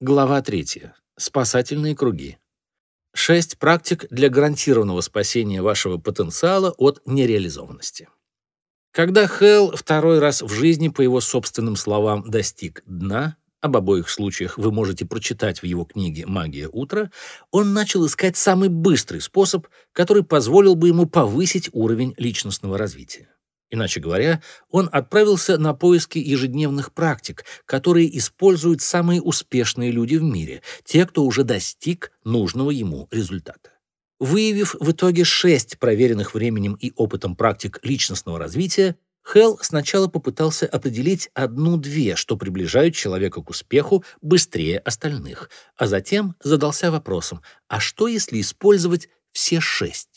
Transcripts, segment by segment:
Глава 3. Спасательные круги. Шесть практик для гарантированного спасения вашего потенциала от нереализованности. Когда Хелл второй раз в жизни, по его собственным словам, достиг дна, об обоих случаях вы можете прочитать в его книге «Магия утра», он начал искать самый быстрый способ, который позволил бы ему повысить уровень личностного развития. Иначе говоря, он отправился на поиски ежедневных практик, которые используют самые успешные люди в мире, те, кто уже достиг нужного ему результата. Выявив в итоге шесть проверенных временем и опытом практик личностного развития, Хелл сначала попытался определить одну-две, что приближают человека к успеху быстрее остальных, а затем задался вопросом, а что если использовать все шесть?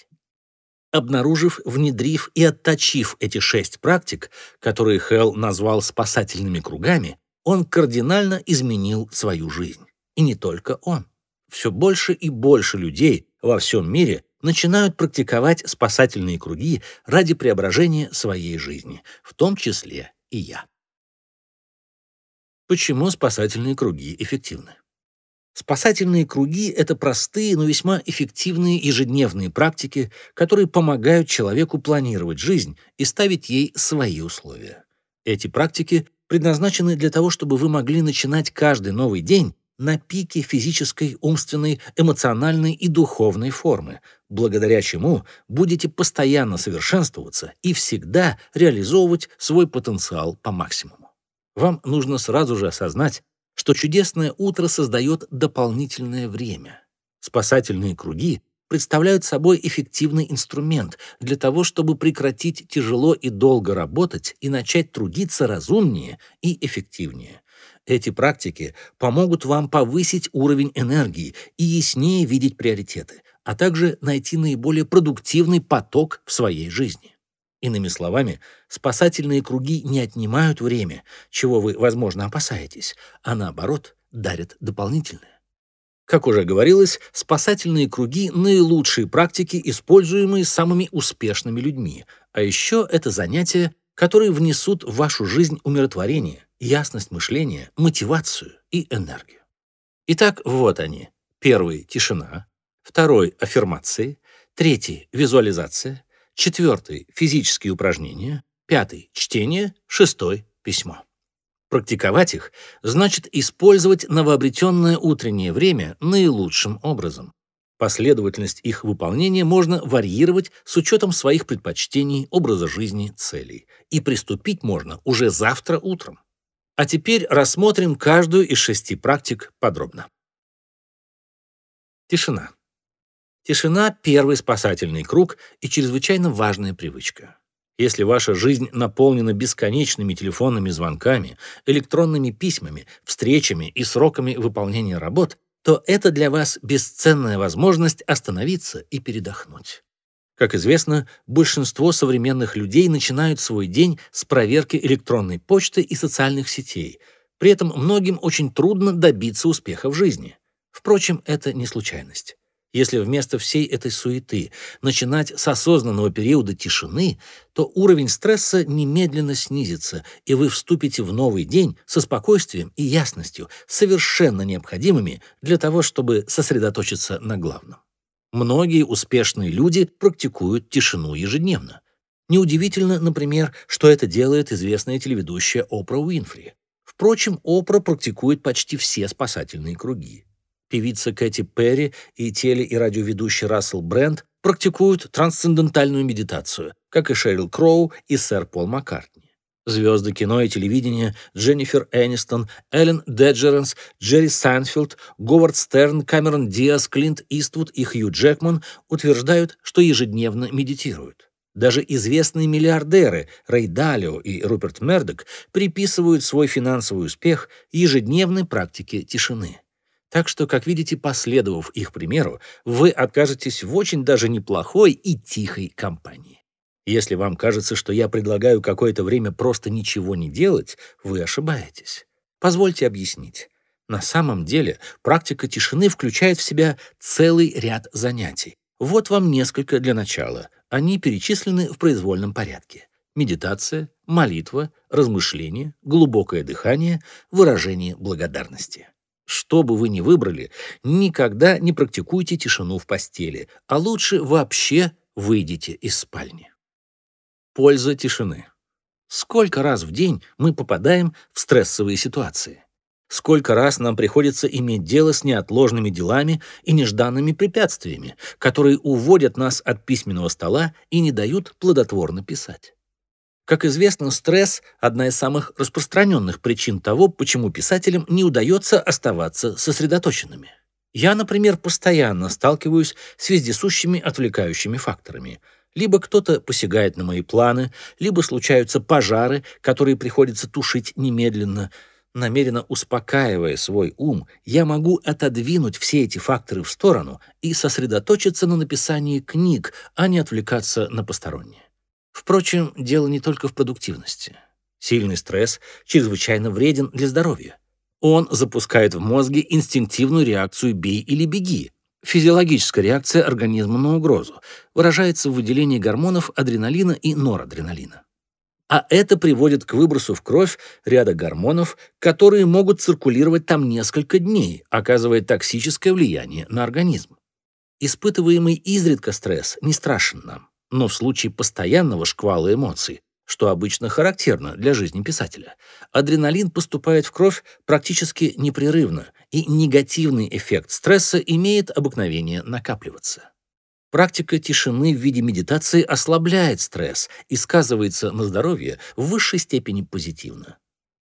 Обнаружив, внедрив и отточив эти шесть практик, которые Хелл назвал спасательными кругами, он кардинально изменил свою жизнь. И не только он. Все больше и больше людей во всем мире начинают практиковать спасательные круги ради преображения своей жизни, в том числе и я. Почему спасательные круги эффективны? Спасательные круги — это простые, но весьма эффективные ежедневные практики, которые помогают человеку планировать жизнь и ставить ей свои условия. Эти практики предназначены для того, чтобы вы могли начинать каждый новый день на пике физической, умственной, эмоциональной и духовной формы, благодаря чему будете постоянно совершенствоваться и всегда реализовывать свой потенциал по максимуму. Вам нужно сразу же осознать, что чудесное утро создает дополнительное время. Спасательные круги представляют собой эффективный инструмент для того, чтобы прекратить тяжело и долго работать и начать трудиться разумнее и эффективнее. Эти практики помогут вам повысить уровень энергии и яснее видеть приоритеты, а также найти наиболее продуктивный поток в своей жизни. Иными словами, спасательные круги не отнимают время, чего вы, возможно, опасаетесь, а наоборот, дарят дополнительное. Как уже говорилось, спасательные круги — наилучшие практики, используемые самыми успешными людьми, а еще это занятия, которые внесут в вашу жизнь умиротворение, ясность мышления, мотивацию и энергию. Итак, вот они. Первый — тишина. Второй — аффирмации. Третий — визуализация. Четвертый – физические упражнения. Пятый – чтение. Шестой – письмо. Практиковать их значит использовать новообретенное утреннее время наилучшим образом. Последовательность их выполнения можно варьировать с учетом своих предпочтений, образа жизни, целей. И приступить можно уже завтра утром. А теперь рассмотрим каждую из шести практик подробно. Тишина. Тишина — первый спасательный круг и чрезвычайно важная привычка. Если ваша жизнь наполнена бесконечными телефонными звонками, электронными письмами, встречами и сроками выполнения работ, то это для вас бесценная возможность остановиться и передохнуть. Как известно, большинство современных людей начинают свой день с проверки электронной почты и социальных сетей. При этом многим очень трудно добиться успеха в жизни. Впрочем, это не случайность. Если вместо всей этой суеты начинать с осознанного периода тишины, то уровень стресса немедленно снизится, и вы вступите в новый день со спокойствием и ясностью, совершенно необходимыми для того, чтобы сосредоточиться на главном. Многие успешные люди практикуют тишину ежедневно. Неудивительно, например, что это делает известная телеведущая Опра Уинфри. Впрочем, Опра практикует почти все спасательные круги. Певица Кэти Перри и теле- и радиоведущий Рассел Брэнд практикуют трансцендентальную медитацию, как и Шерил Кроу и сэр Пол Маккартни. Звезды кино и телевидения Дженнифер Энистон, Эллен Деджеренс, Джерри Сайнфелд, Говард Стерн, Камерон Диас, Клинт Иствуд и Хью Джекман утверждают, что ежедневно медитируют. Даже известные миллиардеры Рэй Далио и Руперт Мердок приписывают свой финансовый успех ежедневной практике тишины. Так что, как видите, последовав их примеру, вы окажетесь в очень даже неплохой и тихой компании. Если вам кажется, что я предлагаю какое-то время просто ничего не делать, вы ошибаетесь. Позвольте объяснить. На самом деле практика тишины включает в себя целый ряд занятий. Вот вам несколько для начала. Они перечислены в произвольном порядке. Медитация, молитва, размышление, глубокое дыхание, выражение благодарности. Что бы вы ни выбрали, никогда не практикуйте тишину в постели, а лучше вообще выйдите из спальни. Польза тишины. Сколько раз в день мы попадаем в стрессовые ситуации? Сколько раз нам приходится иметь дело с неотложными делами и нежданными препятствиями, которые уводят нас от письменного стола и не дают плодотворно писать? Как известно, стресс – одна из самых распространенных причин того, почему писателям не удается оставаться сосредоточенными. Я, например, постоянно сталкиваюсь с вездесущими отвлекающими факторами. Либо кто-то посягает на мои планы, либо случаются пожары, которые приходится тушить немедленно. Намеренно успокаивая свой ум, я могу отодвинуть все эти факторы в сторону и сосредоточиться на написании книг, а не отвлекаться на постороннее. Впрочем, дело не только в продуктивности. Сильный стресс чрезвычайно вреден для здоровья. Он запускает в мозге инстинктивную реакцию «бей или беги». Физиологическая реакция организма на угрозу выражается в выделении гормонов адреналина и норадреналина. А это приводит к выбросу в кровь ряда гормонов, которые могут циркулировать там несколько дней, оказывая токсическое влияние на организм. Испытываемый изредка стресс не страшен нам. Но в случае постоянного шквала эмоций, что обычно характерно для жизни писателя, адреналин поступает в кровь практически непрерывно, и негативный эффект стресса имеет обыкновение накапливаться. Практика тишины в виде медитации ослабляет стресс и сказывается на здоровье в высшей степени позитивно.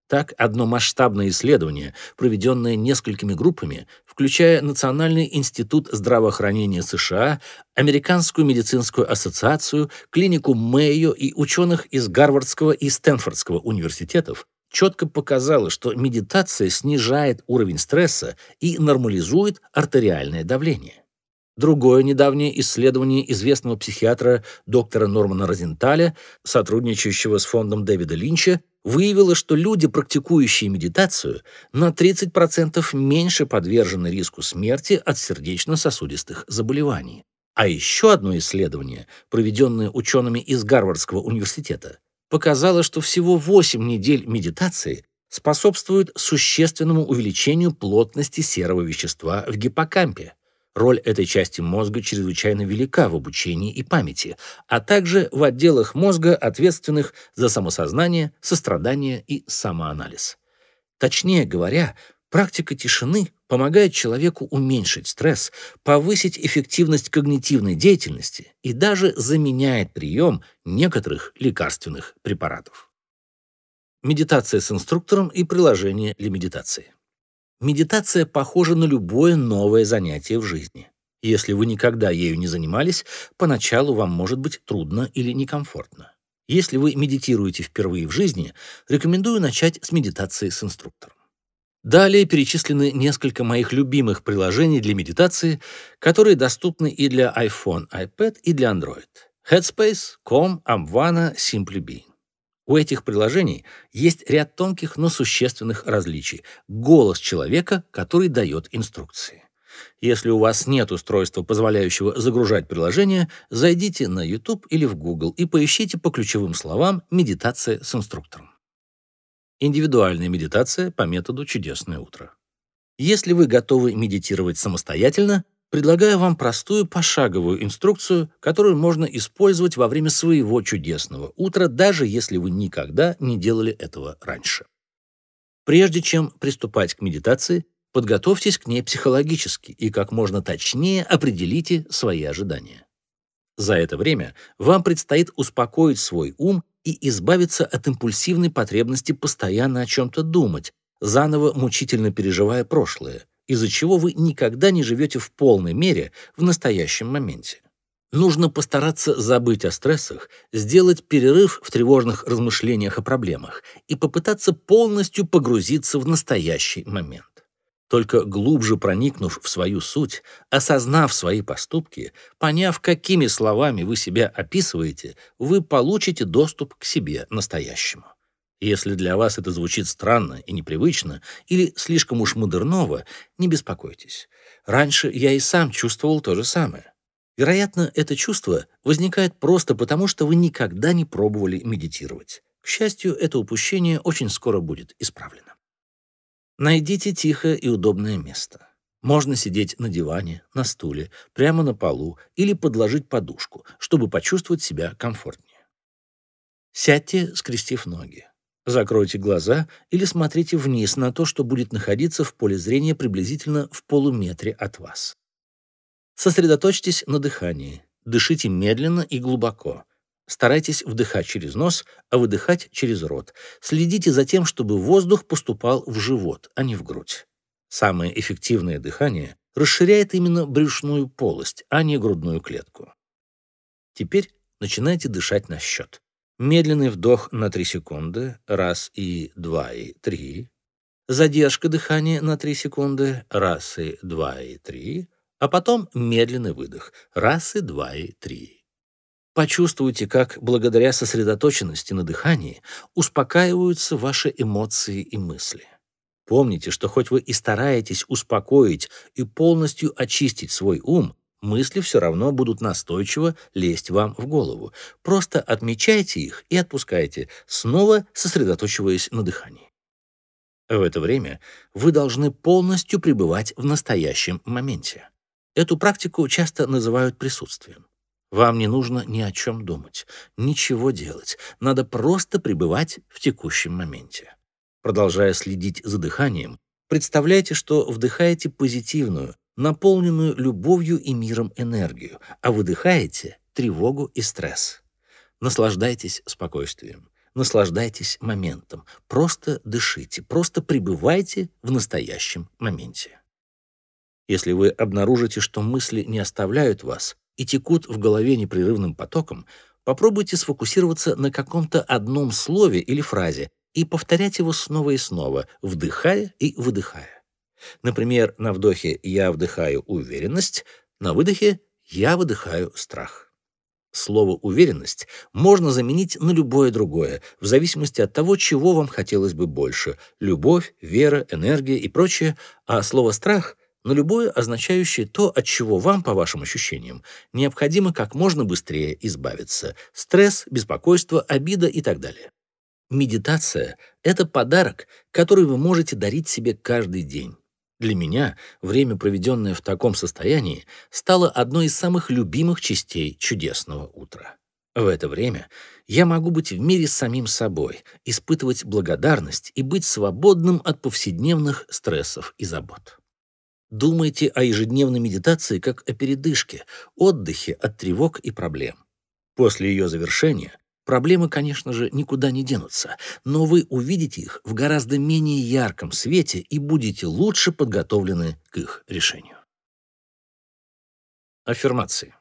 Так, одно масштабное исследование, проведенное несколькими группами, включая Национальный институт здравоохранения США, Американскую медицинскую ассоциацию, клинику Мэйо и ученых из Гарвардского и Стэнфордского университетов, четко показало, что медитация снижает уровень стресса и нормализует артериальное давление. Другое недавнее исследование известного психиатра доктора Нормана Розенталя, сотрудничающего с фондом Дэвида Линча, выявило, что люди, практикующие медитацию, на 30% меньше подвержены риску смерти от сердечно-сосудистых заболеваний. А еще одно исследование, проведенное учеными из Гарвардского университета, показало, что всего 8 недель медитации способствуют существенному увеличению плотности серого вещества в гиппокампе, Роль этой части мозга чрезвычайно велика в обучении и памяти, а также в отделах мозга, ответственных за самосознание, сострадание и самоанализ. Точнее говоря, практика тишины помогает человеку уменьшить стресс, повысить эффективность когнитивной деятельности и даже заменяет прием некоторых лекарственных препаратов. Медитация с инструктором и приложение для медитации. Медитация похожа на любое новое занятие в жизни. Если вы никогда ею не занимались, поначалу вам может быть трудно или некомфортно. Если вы медитируете впервые в жизни, рекомендую начать с медитации с инструктором. Далее перечислены несколько моих любимых приложений для медитации, которые доступны и для iPhone, iPad и для Android. Headspace, Calm, Amvana, Simply Being. У этих приложений есть ряд тонких, но существенных различий. Голос человека, который дает инструкции. Если у вас нет устройства, позволяющего загружать приложение, зайдите на YouTube или в Google и поищите по ключевым словам «медитация с инструктором». Индивидуальная медитация по методу «Чудесное утро». Если вы готовы медитировать самостоятельно, предлагаю вам простую пошаговую инструкцию, которую можно использовать во время своего чудесного утра, даже если вы никогда не делали этого раньше. Прежде чем приступать к медитации, подготовьтесь к ней психологически и как можно точнее определите свои ожидания. За это время вам предстоит успокоить свой ум и избавиться от импульсивной потребности постоянно о чем-то думать, заново мучительно переживая прошлое, из-за чего вы никогда не живете в полной мере в настоящем моменте. Нужно постараться забыть о стрессах, сделать перерыв в тревожных размышлениях о проблемах и попытаться полностью погрузиться в настоящий момент. Только глубже проникнув в свою суть, осознав свои поступки, поняв, какими словами вы себя описываете, вы получите доступ к себе настоящему. Если для вас это звучит странно и непривычно, или слишком уж модерново, не беспокойтесь. Раньше я и сам чувствовал то же самое. Вероятно, это чувство возникает просто потому, что вы никогда не пробовали медитировать. К счастью, это упущение очень скоро будет исправлено. Найдите тихое и удобное место. Можно сидеть на диване, на стуле, прямо на полу или подложить подушку, чтобы почувствовать себя комфортнее. Сядьте, скрестив ноги. Закройте глаза или смотрите вниз на то, что будет находиться в поле зрения приблизительно в полуметре от вас. Сосредоточьтесь на дыхании. Дышите медленно и глубоко. Старайтесь вдыхать через нос, а выдыхать через рот. Следите за тем, чтобы воздух поступал в живот, а не в грудь. Самое эффективное дыхание расширяет именно брюшную полость, а не грудную клетку. Теперь начинайте дышать на счет. Медленный вдох на 3 секунды, раз и два и три. Задержка дыхания на 3 секунды, раз и два и три. А потом медленный выдох, раз и два и три. Почувствуйте, как благодаря сосредоточенности на дыхании успокаиваются ваши эмоции и мысли. Помните, что хоть вы и стараетесь успокоить и полностью очистить свой ум, мысли все равно будут настойчиво лезть вам в голову. Просто отмечайте их и отпускайте, снова сосредоточиваясь на дыхании. В это время вы должны полностью пребывать в настоящем моменте. Эту практику часто называют присутствием. Вам не нужно ни о чем думать, ничего делать. Надо просто пребывать в текущем моменте. Продолжая следить за дыханием, представляйте, что вдыхаете позитивную, наполненную любовью и миром энергию, а выдыхаете тревогу и стресс. Наслаждайтесь спокойствием, наслаждайтесь моментом, просто дышите, просто пребывайте в настоящем моменте. Если вы обнаружите, что мысли не оставляют вас и текут в голове непрерывным потоком, попробуйте сфокусироваться на каком-то одном слове или фразе и повторять его снова и снова, вдыхая и выдыхая. Например, на вдохе я вдыхаю уверенность, на выдохе я выдыхаю страх. Слово «уверенность» можно заменить на любое другое, в зависимости от того, чего вам хотелось бы больше – любовь, вера, энергия и прочее, а слово «страх» – на любое, означающее то, от чего вам, по вашим ощущениям, необходимо как можно быстрее избавиться – стресс, беспокойство, обида и так далее. Медитация – это подарок, который вы можете дарить себе каждый день. Для меня время, проведенное в таком состоянии, стало одной из самых любимых частей чудесного утра. В это время я могу быть в мире с самим собой, испытывать благодарность и быть свободным от повседневных стрессов и забот. Думайте о ежедневной медитации как о передышке, отдыхе от тревог и проблем. После ее завершения Проблемы, конечно же, никуда не денутся, но вы увидите их в гораздо менее ярком свете и будете лучше подготовлены к их решению. Аффирмации.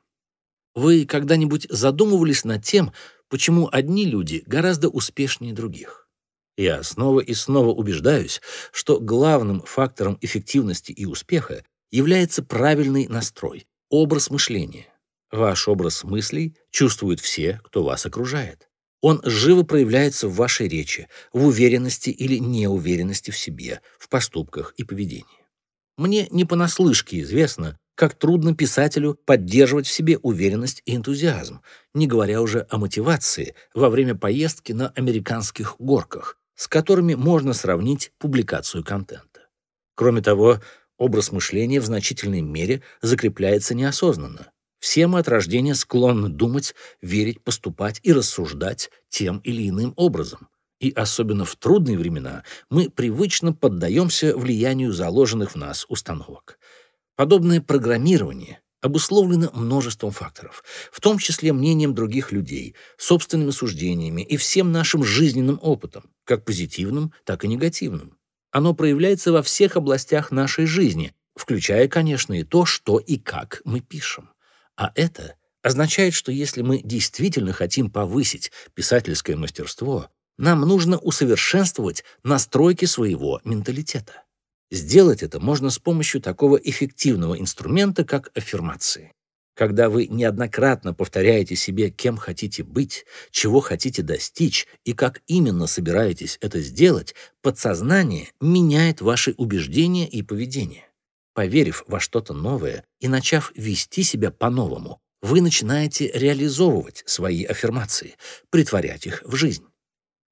Вы когда-нибудь задумывались над тем, почему одни люди гораздо успешнее других? Я снова и снова убеждаюсь, что главным фактором эффективности и успеха является правильный настрой, образ мышления. Ваш образ мыслей чувствуют все, кто вас окружает. Он живо проявляется в вашей речи, в уверенности или неуверенности в себе, в поступках и поведении. Мне не понаслышке известно, как трудно писателю поддерживать в себе уверенность и энтузиазм, не говоря уже о мотивации во время поездки на американских горках, с которыми можно сравнить публикацию контента. Кроме того, образ мышления в значительной мере закрепляется неосознанно. Все мы от рождения склонны думать, верить, поступать и рассуждать тем или иным образом. И особенно в трудные времена мы привычно поддаемся влиянию заложенных в нас установок. Подобное программирование обусловлено множеством факторов, в том числе мнением других людей, собственными суждениями и всем нашим жизненным опытом, как позитивным, так и негативным. Оно проявляется во всех областях нашей жизни, включая, конечно, и то, что и как мы пишем. А это означает, что если мы действительно хотим повысить писательское мастерство, нам нужно усовершенствовать настройки своего менталитета. Сделать это можно с помощью такого эффективного инструмента, как аффирмации. Когда вы неоднократно повторяете себе, кем хотите быть, чего хотите достичь и как именно собираетесь это сделать, подсознание меняет ваши убеждения и поведение. Поверив во что-то новое и начав вести себя по-новому, вы начинаете реализовывать свои аффирмации, притворять их в жизнь.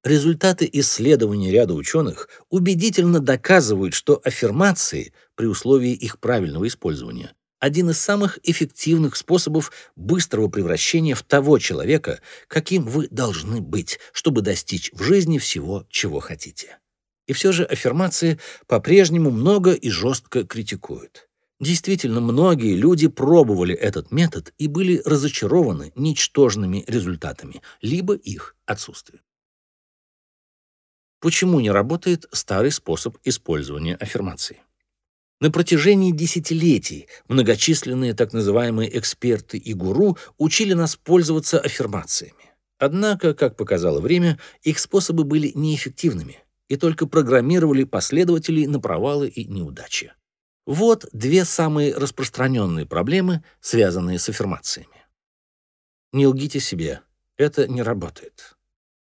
Результаты исследований ряда ученых убедительно доказывают, что аффирмации, при условии их правильного использования, один из самых эффективных способов быстрого превращения в того человека, каким вы должны быть, чтобы достичь в жизни всего, чего хотите. И все же аффирмации по-прежнему много и жестко критикуют. Действительно, многие люди пробовали этот метод и были разочарованы ничтожными результатами, либо их отсутствием. Почему не работает старый способ использования аффирмации? На протяжении десятилетий многочисленные так называемые эксперты и гуру учили нас пользоваться аффирмациями. Однако, как показало время, их способы были неэффективными и только программировали последователей на провалы и неудачи. Вот две самые распространенные проблемы, связанные с аффирмациями. Не лгите себе, это не работает.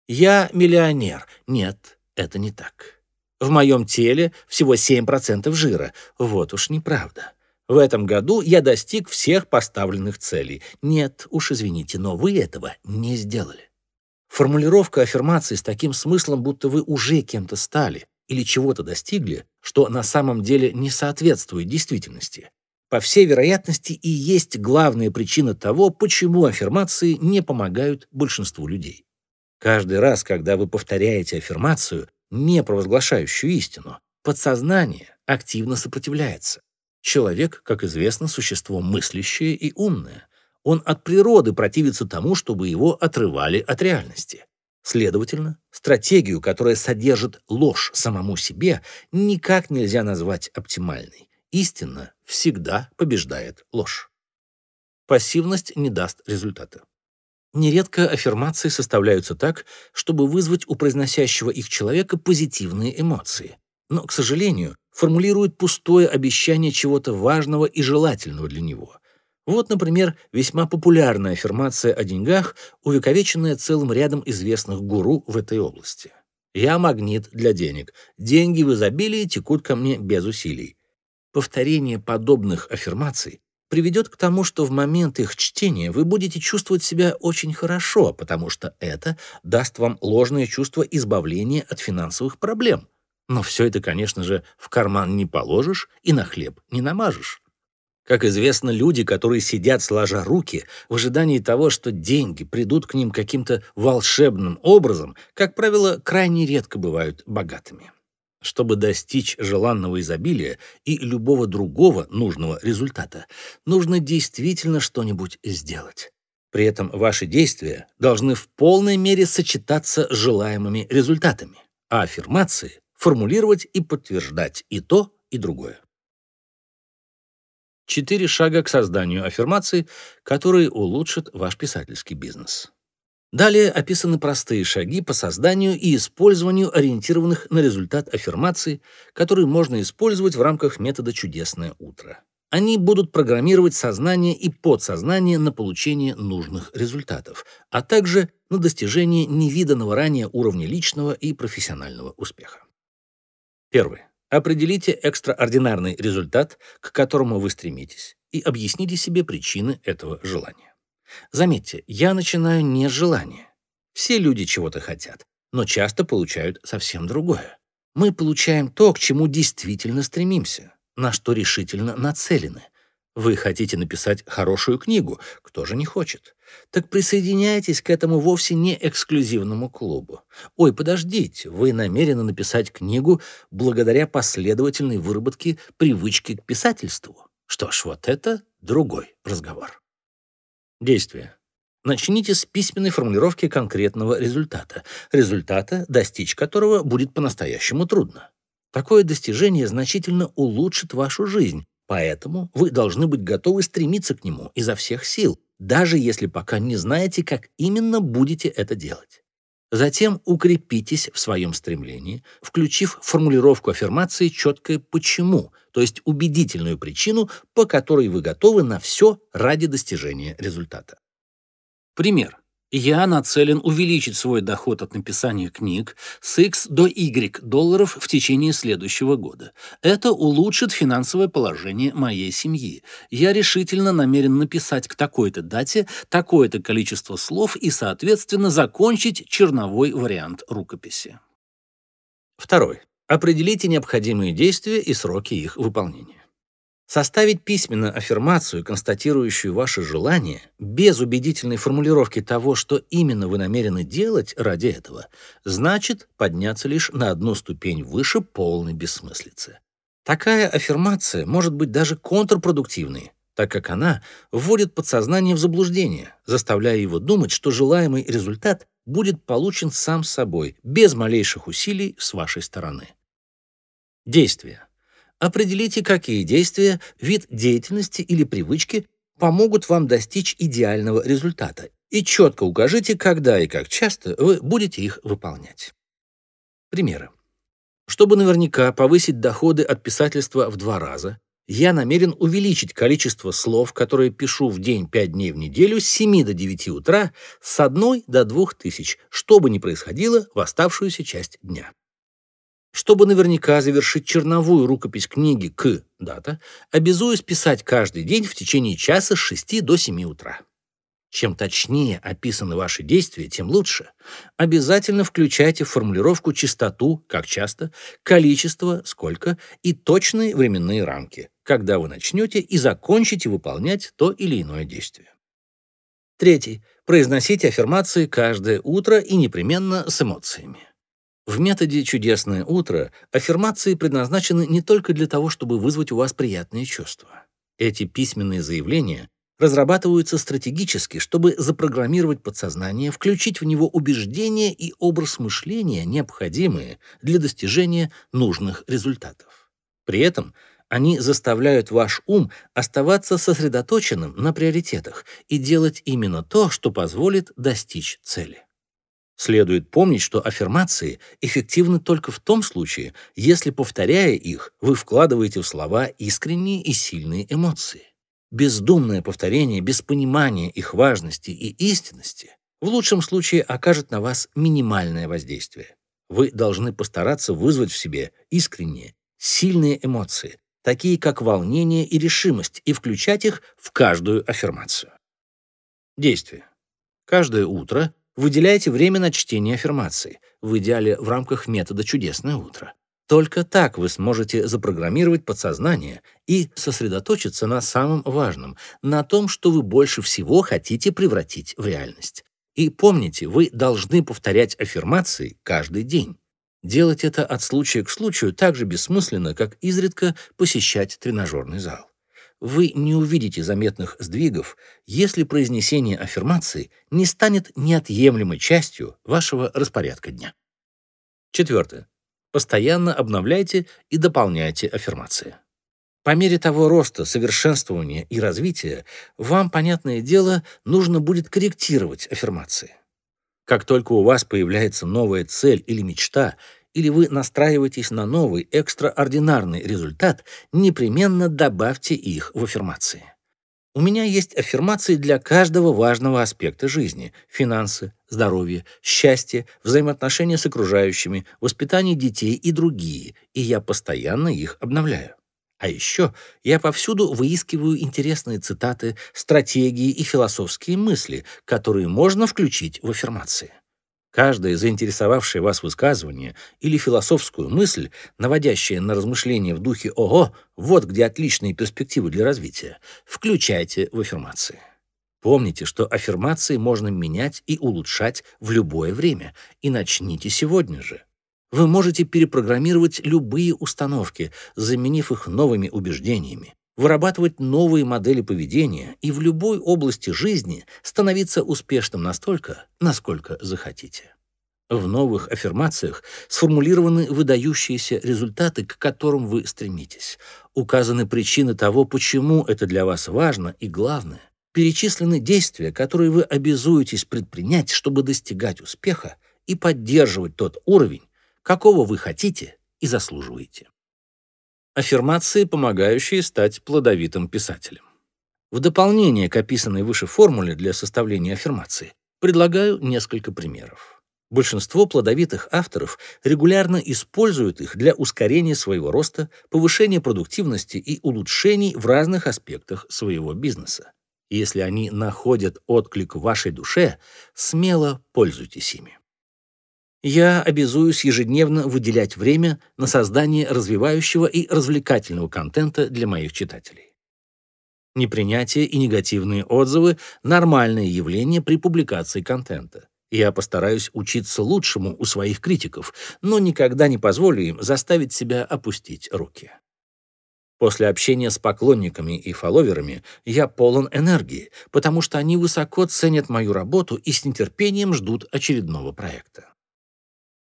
Я миллионер. Нет, это не так. В моем теле всего 7% жира. Вот уж неправда. В этом году я достиг всех поставленных целей. Нет, уж извините, но вы этого не сделали. Формулировка аффирмации с таким смыслом, будто вы уже кем-то стали или чего-то достигли, что на самом деле не соответствует действительности, по всей вероятности и есть главная причина того, почему аффирмации не помогают большинству людей. Каждый раз, когда вы повторяете аффирмацию, не провозглашающую истину, подсознание активно сопротивляется. Человек, как известно, существо мыслящее и умное. Он от природы противится тому, чтобы его отрывали от реальности. Следовательно, стратегию, которая содержит ложь самому себе, никак нельзя назвать оптимальной. Истина всегда побеждает ложь. Пассивность не даст результата. Нередко аффирмации составляются так, чтобы вызвать у произносящего их человека позитивные эмоции. Но, к сожалению, формулируют пустое обещание чего-то важного и желательного для него. Вот, например, весьма популярная аффирмация о деньгах, увековеченная целым рядом известных гуру в этой области. «Я магнит для денег. Деньги в изобилии текут ко мне без усилий». Повторение подобных аффирмаций приведет к тому, что в момент их чтения вы будете чувствовать себя очень хорошо, потому что это даст вам ложное чувство избавления от финансовых проблем. Но все это, конечно же, в карман не положишь и на хлеб не намажешь. Как известно, люди, которые сидят сложа руки в ожидании того, что деньги придут к ним каким-то волшебным образом, как правило, крайне редко бывают богатыми. Чтобы достичь желанного изобилия и любого другого нужного результата, нужно действительно что-нибудь сделать. При этом ваши действия должны в полной мере сочетаться с желаемыми результатами, а аффирмации формулировать и подтверждать и то, и другое. Четыре шага к созданию аффирмаций, которые улучшат ваш писательский бизнес. Далее описаны простые шаги по созданию и использованию ориентированных на результат аффирмаций, которые можно использовать в рамках метода «Чудесное утро». Они будут программировать сознание и подсознание на получение нужных результатов, а также на достижение невиданного ранее уровня личного и профессионального успеха. Первое. Определите экстраординарный результат, к которому вы стремитесь, и объясните себе причины этого желания. Заметьте, я начинаю не с желания. Все люди чего-то хотят, но часто получают совсем другое. Мы получаем то, к чему действительно стремимся, на что решительно нацелены. Вы хотите написать хорошую книгу, кто же не хочет? Так присоединяйтесь к этому вовсе не эксклюзивному клубу. Ой, подождите, вы намерены написать книгу благодаря последовательной выработке привычки к писательству. Что ж, вот это другой разговор. Действие. Начните с письменной формулировки конкретного результата, результата, достичь которого будет по-настоящему трудно. Такое достижение значительно улучшит вашу жизнь, поэтому вы должны быть готовы стремиться к нему изо всех сил, даже если пока не знаете, как именно будете это делать. Затем укрепитесь в своем стремлении, включив формулировку аффирмации четкое «почему», то есть убедительную причину, по которой вы готовы на все ради достижения результата. Пример. Я нацелен увеличить свой доход от написания книг с X до Y долларов в течение следующего года. Это улучшит финансовое положение моей семьи. Я решительно намерен написать к такой-то дате такое-то количество слов и, соответственно, закончить черновой вариант рукописи. Второй. Определите необходимые действия и сроки их выполнения. Составить письменно аффирмацию, констатирующую ваше желание, без убедительной формулировки того, что именно вы намерены делать ради этого, значит подняться лишь на одну ступень выше полной бессмыслицы. Такая аффирмация может быть даже контрпродуктивной, так как она вводит подсознание в заблуждение, заставляя его думать, что желаемый результат будет получен сам собой, без малейших усилий с вашей стороны. Действие. Определите, какие действия, вид деятельности или привычки помогут вам достичь идеального результата и четко укажите, когда и как часто вы будете их выполнять. Примеры. Чтобы наверняка повысить доходы от писательства в два раза, я намерен увеличить количество слов, которые пишу в день 5 дней в неделю с 7 до 9 утра с 1 до 2 тысяч, что бы ни происходило в оставшуюся часть дня. Чтобы наверняка завершить черновую рукопись книги к дата, обязуюсь писать каждый день в течение часа с 6 до 7 утра. Чем точнее описаны ваши действия, тем лучше. Обязательно включайте в формулировку частоту, как часто, количество, сколько, и точные временные рамки, когда вы начнете и закончите выполнять то или иное действие. Третий. Произносите аффирмации каждое утро и непременно с эмоциями. В методе «Чудесное утро» аффирмации предназначены не только для того, чтобы вызвать у вас приятные чувства. Эти письменные заявления разрабатываются стратегически, чтобы запрограммировать подсознание, включить в него убеждения и образ мышления, необходимые для достижения нужных результатов. При этом они заставляют ваш ум оставаться сосредоточенным на приоритетах и делать именно то, что позволит достичь цели. Следует помнить, что аффирмации эффективны только в том случае, если, повторяя их, вы вкладываете в слова искренние и сильные эмоции. Бездумное повторение без понимания их важности и истинности в лучшем случае окажет на вас минимальное воздействие. Вы должны постараться вызвать в себе искренние, сильные эмоции, такие как волнение и решимость, и включать их в каждую аффирмацию. Действие. Каждое утро Выделяйте время на чтение аффирмации, в идеале в рамках метода «Чудесное утро». Только так вы сможете запрограммировать подсознание и сосредоточиться на самом важном, на том, что вы больше всего хотите превратить в реальность. И помните, вы должны повторять аффирмации каждый день. Делать это от случая к случаю так же бессмысленно, как изредка посещать тренажерный зал вы не увидите заметных сдвигов, если произнесение аффирмации не станет неотъемлемой частью вашего распорядка дня. Четвертое. Постоянно обновляйте и дополняйте аффирмации. По мере того роста, совершенствования и развития, вам, понятное дело, нужно будет корректировать аффирмации. Как только у вас появляется новая цель или мечта, или вы настраиваетесь на новый, экстраординарный результат, непременно добавьте их в аффирмации. У меня есть аффирмации для каждого важного аспекта жизни – финансы, здоровье, счастье, взаимоотношения с окружающими, воспитание детей и другие, и я постоянно их обновляю. А еще я повсюду выискиваю интересные цитаты, стратегии и философские мысли, которые можно включить в аффирмации. Каждое заинтересовавшее вас высказывание или философскую мысль, наводящая на размышления в духе «Ого, вот где отличные перспективы для развития», включайте в аффирмации. Помните, что аффирмации можно менять и улучшать в любое время, и начните сегодня же. Вы можете перепрограммировать любые установки, заменив их новыми убеждениями, вырабатывать новые модели поведения и в любой области жизни становиться успешным настолько, насколько захотите. В новых аффирмациях сформулированы выдающиеся результаты, к которым вы стремитесь. Указаны причины того, почему это для вас важно и главное. Перечислены действия, которые вы обязуетесь предпринять, чтобы достигать успеха и поддерживать тот уровень, какого вы хотите и заслуживаете. Аффирмации, помогающие стать плодовитым писателем. В дополнение к описанной выше формуле для составления аффирмации, Предлагаю несколько примеров. Большинство плодовитых авторов регулярно используют их для ускорения своего роста, повышения продуктивности и улучшений в разных аспектах своего бизнеса. Если они находят отклик в вашей душе, смело пользуйтесь ими. Я обязуюсь ежедневно выделять время на создание развивающего и развлекательного контента для моих читателей. Непринятие и негативные отзывы – нормальное явление при публикации контента. Я постараюсь учиться лучшему у своих критиков, но никогда не позволю им заставить себя опустить руки. После общения с поклонниками и фолловерами я полон энергии, потому что они высоко ценят мою работу и с нетерпением ждут очередного проекта.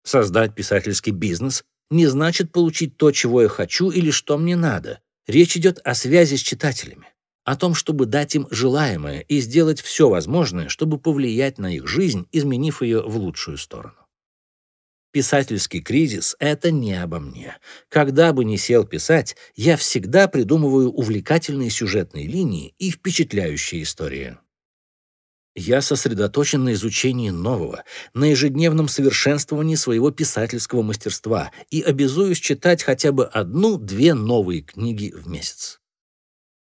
Создать писательский бизнес не значит получить то, чего я хочу или что мне надо. Речь идет о связи с читателями о том, чтобы дать им желаемое и сделать все возможное, чтобы повлиять на их жизнь, изменив ее в лучшую сторону. Писательский кризис — это не обо мне. Когда бы ни сел писать, я всегда придумываю увлекательные сюжетные линии и впечатляющие истории. Я сосредоточен на изучении нового, на ежедневном совершенствовании своего писательского мастерства и обязуюсь читать хотя бы одну-две новые книги в месяц.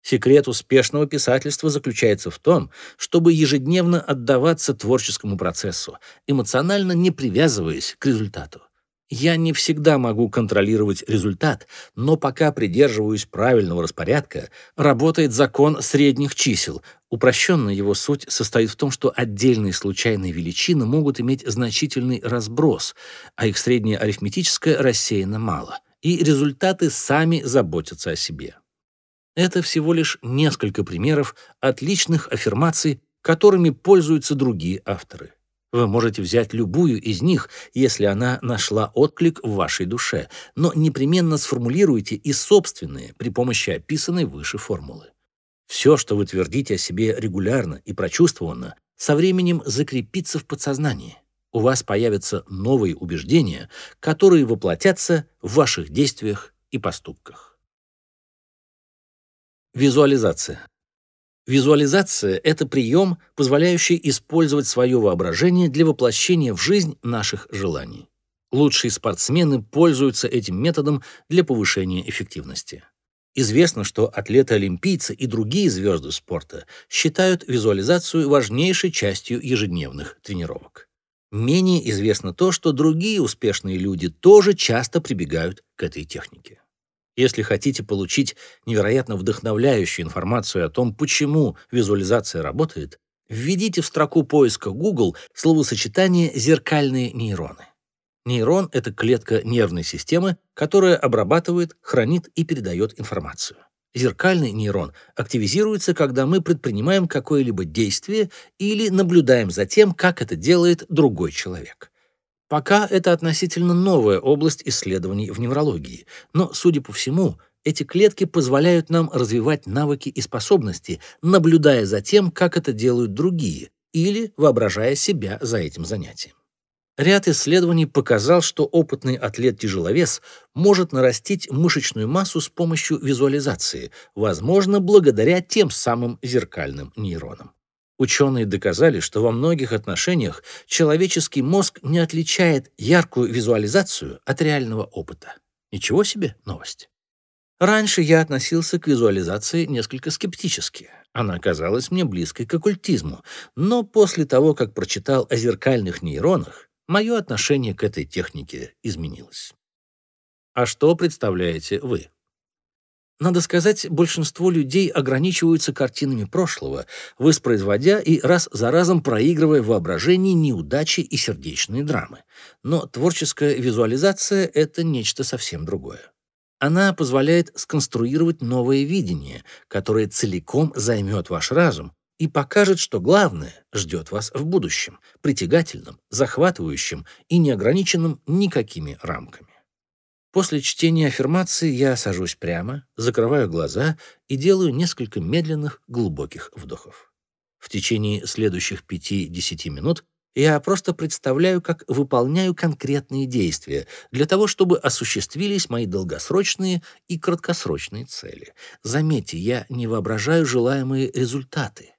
Секрет успешного писательства заключается в том, чтобы ежедневно отдаваться творческому процессу, эмоционально не привязываясь к результату. Я не всегда могу контролировать результат, но пока придерживаюсь правильного распорядка, работает закон средних чисел. Упрощенно его суть состоит в том, что отдельные случайные величины могут иметь значительный разброс, а их среднее арифметическое рассеяно мало, и результаты сами заботятся о себе. Это всего лишь несколько примеров отличных аффирмаций, которыми пользуются другие авторы. Вы можете взять любую из них, если она нашла отклик в вашей душе, но непременно сформулируйте и собственные при помощи описанной выше формулы. Все, что вы твердите о себе регулярно и прочувствованно, со временем закрепится в подсознании. У вас появятся новые убеждения, которые воплотятся в ваших действиях и поступках. Визуализация. Визуализация — это прием, позволяющий использовать свое воображение для воплощения в жизнь наших желаний. Лучшие спортсмены пользуются этим методом для повышения эффективности. Известно, что атлеты-олимпийцы и другие звезды спорта считают визуализацию важнейшей частью ежедневных тренировок. Менее известно то, что другие успешные люди тоже часто прибегают к этой технике. Если хотите получить невероятно вдохновляющую информацию о том, почему визуализация работает, введите в строку поиска Google словосочетание «зеркальные нейроны». Нейрон — это клетка нервной системы, которая обрабатывает, хранит и передает информацию. Зеркальный нейрон активизируется, когда мы предпринимаем какое-либо действие или наблюдаем за тем, как это делает другой человек. Пока это относительно новая область исследований в неврологии, но, судя по всему, эти клетки позволяют нам развивать навыки и способности, наблюдая за тем, как это делают другие, или воображая себя за этим занятием. Ряд исследований показал, что опытный атлет-тяжеловес может нарастить мышечную массу с помощью визуализации, возможно, благодаря тем самым зеркальным нейронам. Ученые доказали, что во многих отношениях человеческий мозг не отличает яркую визуализацию от реального опыта. Ничего себе новость. Раньше я относился к визуализации несколько скептически. Она казалась мне близкой к оккультизму, но после того, как прочитал о зеркальных нейронах, мое отношение к этой технике изменилось. А что представляете вы? Надо сказать, большинство людей ограничиваются картинами прошлого, воспроизводя и раз за разом проигрывая в воображении неудачи и сердечные драмы. Но творческая визуализация — это нечто совсем другое. Она позволяет сконструировать новое видение, которое целиком займет ваш разум и покажет, что главное ждет вас в будущем, притягательном, захватывающем и неограниченном никакими рамками. После чтения аффирмации я сажусь прямо, закрываю глаза и делаю несколько медленных, глубоких вдохов. В течение следующих 5-10 минут я просто представляю, как выполняю конкретные действия для того, чтобы осуществились мои долгосрочные и краткосрочные цели. Заметьте, я не воображаю желаемые результаты.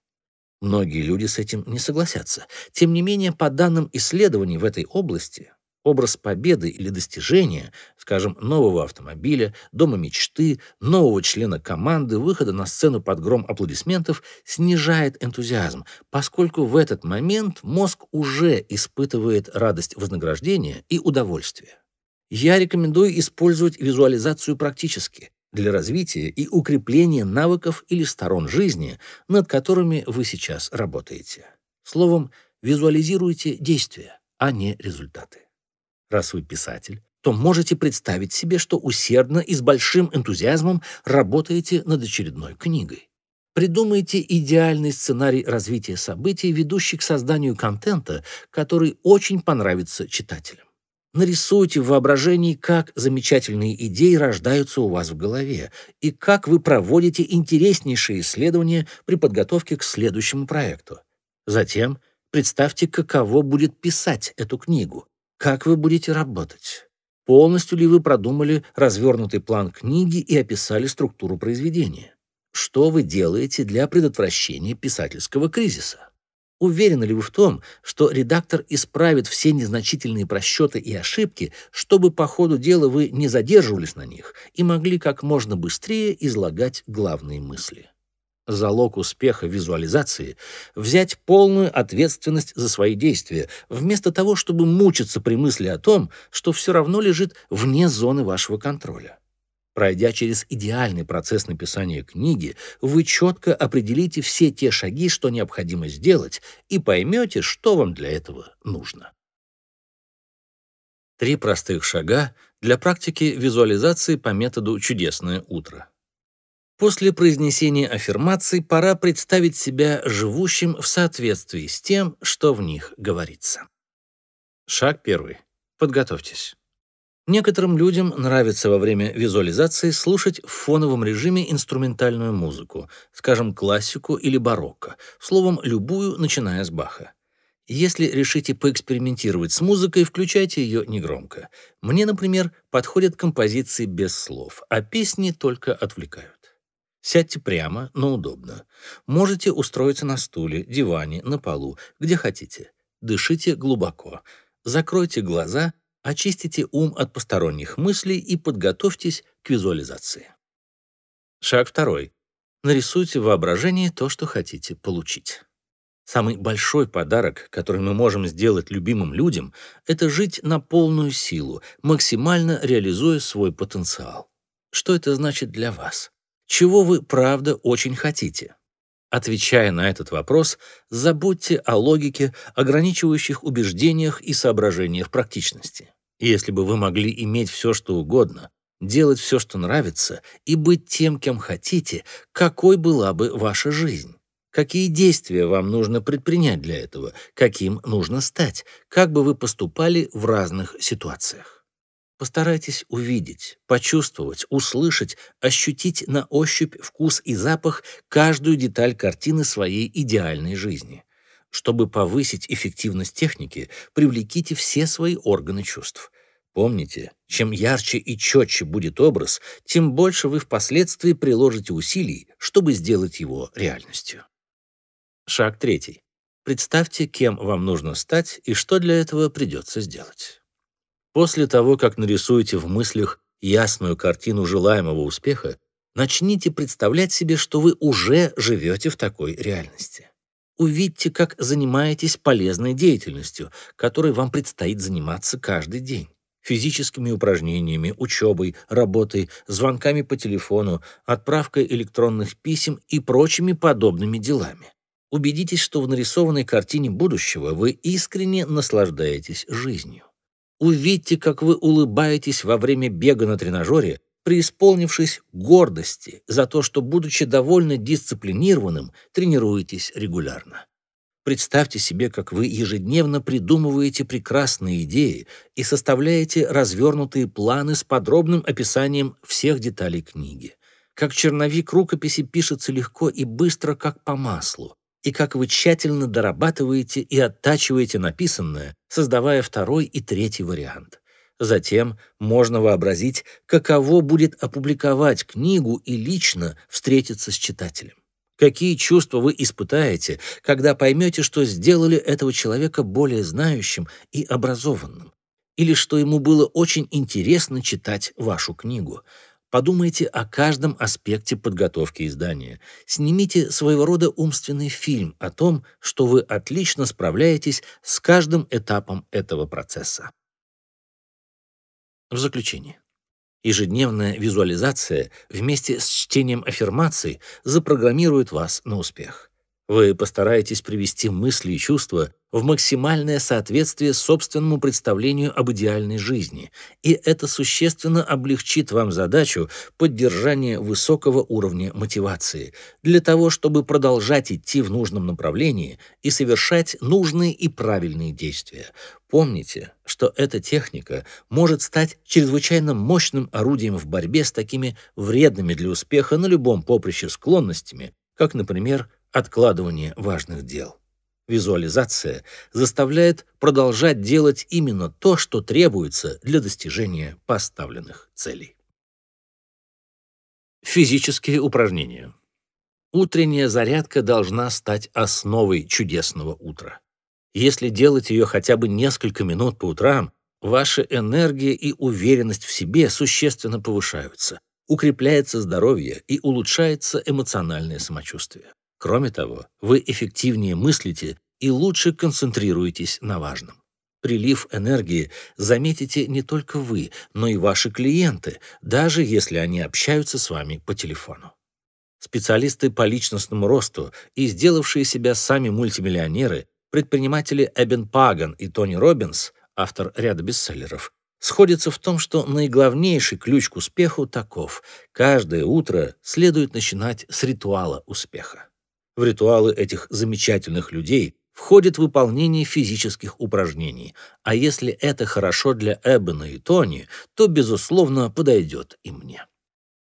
Многие люди с этим не согласятся. Тем не менее, по данным исследований в этой области, образ победы или достижения, скажем, нового автомобиля, дома мечты, нового члена команды, выхода на сцену под гром аплодисментов снижает энтузиазм, поскольку в этот момент мозг уже испытывает радость вознаграждения и удовольствие. Я рекомендую использовать визуализацию практически для развития и укрепления навыков или сторон жизни, над которыми вы сейчас работаете. Словом, визуализируйте действия, а не результаты. Раз вы писатель, то можете представить себе, что усердно и с большим энтузиазмом работаете над очередной книгой. Придумайте идеальный сценарий развития событий, ведущий к созданию контента, который очень понравится читателям. Нарисуйте в воображении, как замечательные идеи рождаются у вас в голове и как вы проводите интереснейшие исследования при подготовке к следующему проекту. Затем представьте, каково будет писать эту книгу, как вы будете работать? Полностью ли вы продумали развернутый план книги и описали структуру произведения? Что вы делаете для предотвращения писательского кризиса? Уверены ли вы в том, что редактор исправит все незначительные просчеты и ошибки, чтобы по ходу дела вы не задерживались на них и могли как можно быстрее излагать главные мысли? Залог успеха визуализации – взять полную ответственность за свои действия, вместо того, чтобы мучиться при мысли о том, что все равно лежит вне зоны вашего контроля. Пройдя через идеальный процесс написания книги, вы четко определите все те шаги, что необходимо сделать, и поймете, что вам для этого нужно. Три простых шага для практики визуализации по методу «Чудесное утро». После произнесения аффирмаций пора представить себя живущим в соответствии с тем, что в них говорится. Шаг первый. Подготовьтесь. Некоторым людям нравится во время визуализации слушать в фоновом режиме инструментальную музыку, скажем, классику или барокко, словом, любую, начиная с Баха. Если решите поэкспериментировать с музыкой, включайте ее негромко. Мне, например, подходят композиции без слов, а песни только отвлекают. Сядьте прямо, но удобно. Можете устроиться на стуле, диване, на полу, где хотите. Дышите глубоко. Закройте глаза, очистите ум от посторонних мыслей и подготовьтесь к визуализации. Шаг второй. Нарисуйте в воображении то, что хотите получить. Самый большой подарок, который мы можем сделать любимым людям, это жить на полную силу, максимально реализуя свой потенциал. Что это значит для вас? Чего вы правда очень хотите? Отвечая на этот вопрос, забудьте о логике, ограничивающих убеждениях и соображениях практичности. Если бы вы могли иметь все, что угодно, делать все, что нравится, и быть тем, кем хотите, какой была бы ваша жизнь? Какие действия вам нужно предпринять для этого? Каким нужно стать? Как бы вы поступали в разных ситуациях? Постарайтесь увидеть, почувствовать, услышать, ощутить на ощупь вкус и запах каждую деталь картины своей идеальной жизни. Чтобы повысить эффективность техники, привлеките все свои органы чувств. Помните, чем ярче и четче будет образ, тем больше вы впоследствии приложите усилий, чтобы сделать его реальностью. Шаг третий. Представьте, кем вам нужно стать и что для этого придется сделать. После того, как нарисуете в мыслях ясную картину желаемого успеха, начните представлять себе, что вы уже живете в такой реальности. Увидьте, как занимаетесь полезной деятельностью, которой вам предстоит заниматься каждый день. Физическими упражнениями, учебой, работой, звонками по телефону, отправкой электронных писем и прочими подобными делами. Убедитесь, что в нарисованной картине будущего вы искренне наслаждаетесь жизнью. Увидьте, как вы улыбаетесь во время бега на тренажере, преисполнившись гордости за то, что, будучи довольно дисциплинированным, тренируетесь регулярно. Представьте себе, как вы ежедневно придумываете прекрасные идеи и составляете развернутые планы с подробным описанием всех деталей книги. Как черновик рукописи пишется легко и быстро, как по маслу и как вы тщательно дорабатываете и оттачиваете написанное, создавая второй и третий вариант. Затем можно вообразить, каково будет опубликовать книгу и лично встретиться с читателем. Какие чувства вы испытаете, когда поймете, что сделали этого человека более знающим и образованным? Или что ему было очень интересно читать вашу книгу? Подумайте о каждом аспекте подготовки издания. Снимите своего рода умственный фильм о том, что вы отлично справляетесь с каждым этапом этого процесса. В заключение. Ежедневная визуализация вместе с чтением аффирмаций запрограммирует вас на успех. Вы постараетесь привести мысли и чувства в максимальное соответствие собственному представлению об идеальной жизни, и это существенно облегчит вам задачу поддержания высокого уровня мотивации для того, чтобы продолжать идти в нужном направлении и совершать нужные и правильные действия. Помните, что эта техника может стать чрезвычайно мощным орудием в борьбе с такими вредными для успеха на любом поприще склонностями, как, например, откладывание важных дел. Визуализация заставляет продолжать делать именно то, что требуется для достижения поставленных целей. Физические упражнения. Утренняя зарядка должна стать основой чудесного утра. Если делать ее хотя бы несколько минут по утрам, ваша энергия и уверенность в себе существенно повышаются, укрепляется здоровье и улучшается эмоциональное самочувствие. Кроме того, вы эффективнее мыслите и лучше концентрируетесь на важном. Прилив энергии заметите не только вы, но и ваши клиенты, даже если они общаются с вами по телефону. Специалисты по личностному росту и сделавшие себя сами мультимиллионеры, предприниматели Эбен Паган и Тони Робинс, автор ряда бестселлеров, сходятся в том, что наиглавнейший ключ к успеху таков – каждое утро следует начинать с ритуала успеха. В ритуалы этих замечательных людей входит выполнение физических упражнений, а если это хорошо для Эббена и Тони, то, безусловно, подойдет и мне.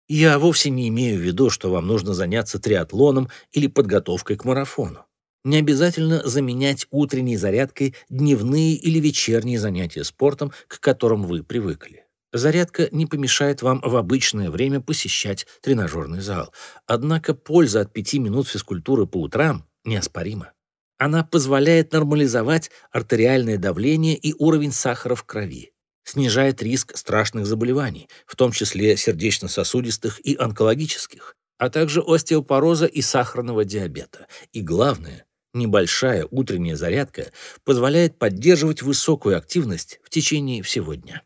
Я вовсе не имею в виду, что вам нужно заняться триатлоном или подготовкой к марафону. Не обязательно заменять утренней зарядкой дневные или вечерние занятия спортом, к которым вы привыкли. Зарядка не помешает вам в обычное время посещать тренажерный зал. Однако польза от пяти минут физкультуры по утрам неоспорима. Она позволяет нормализовать артериальное давление и уровень сахара в крови, снижает риск страшных заболеваний, в том числе сердечно-сосудистых и онкологических, а также остеопороза и сахарного диабета. И главное, небольшая утренняя зарядка позволяет поддерживать высокую активность в течение всего дня.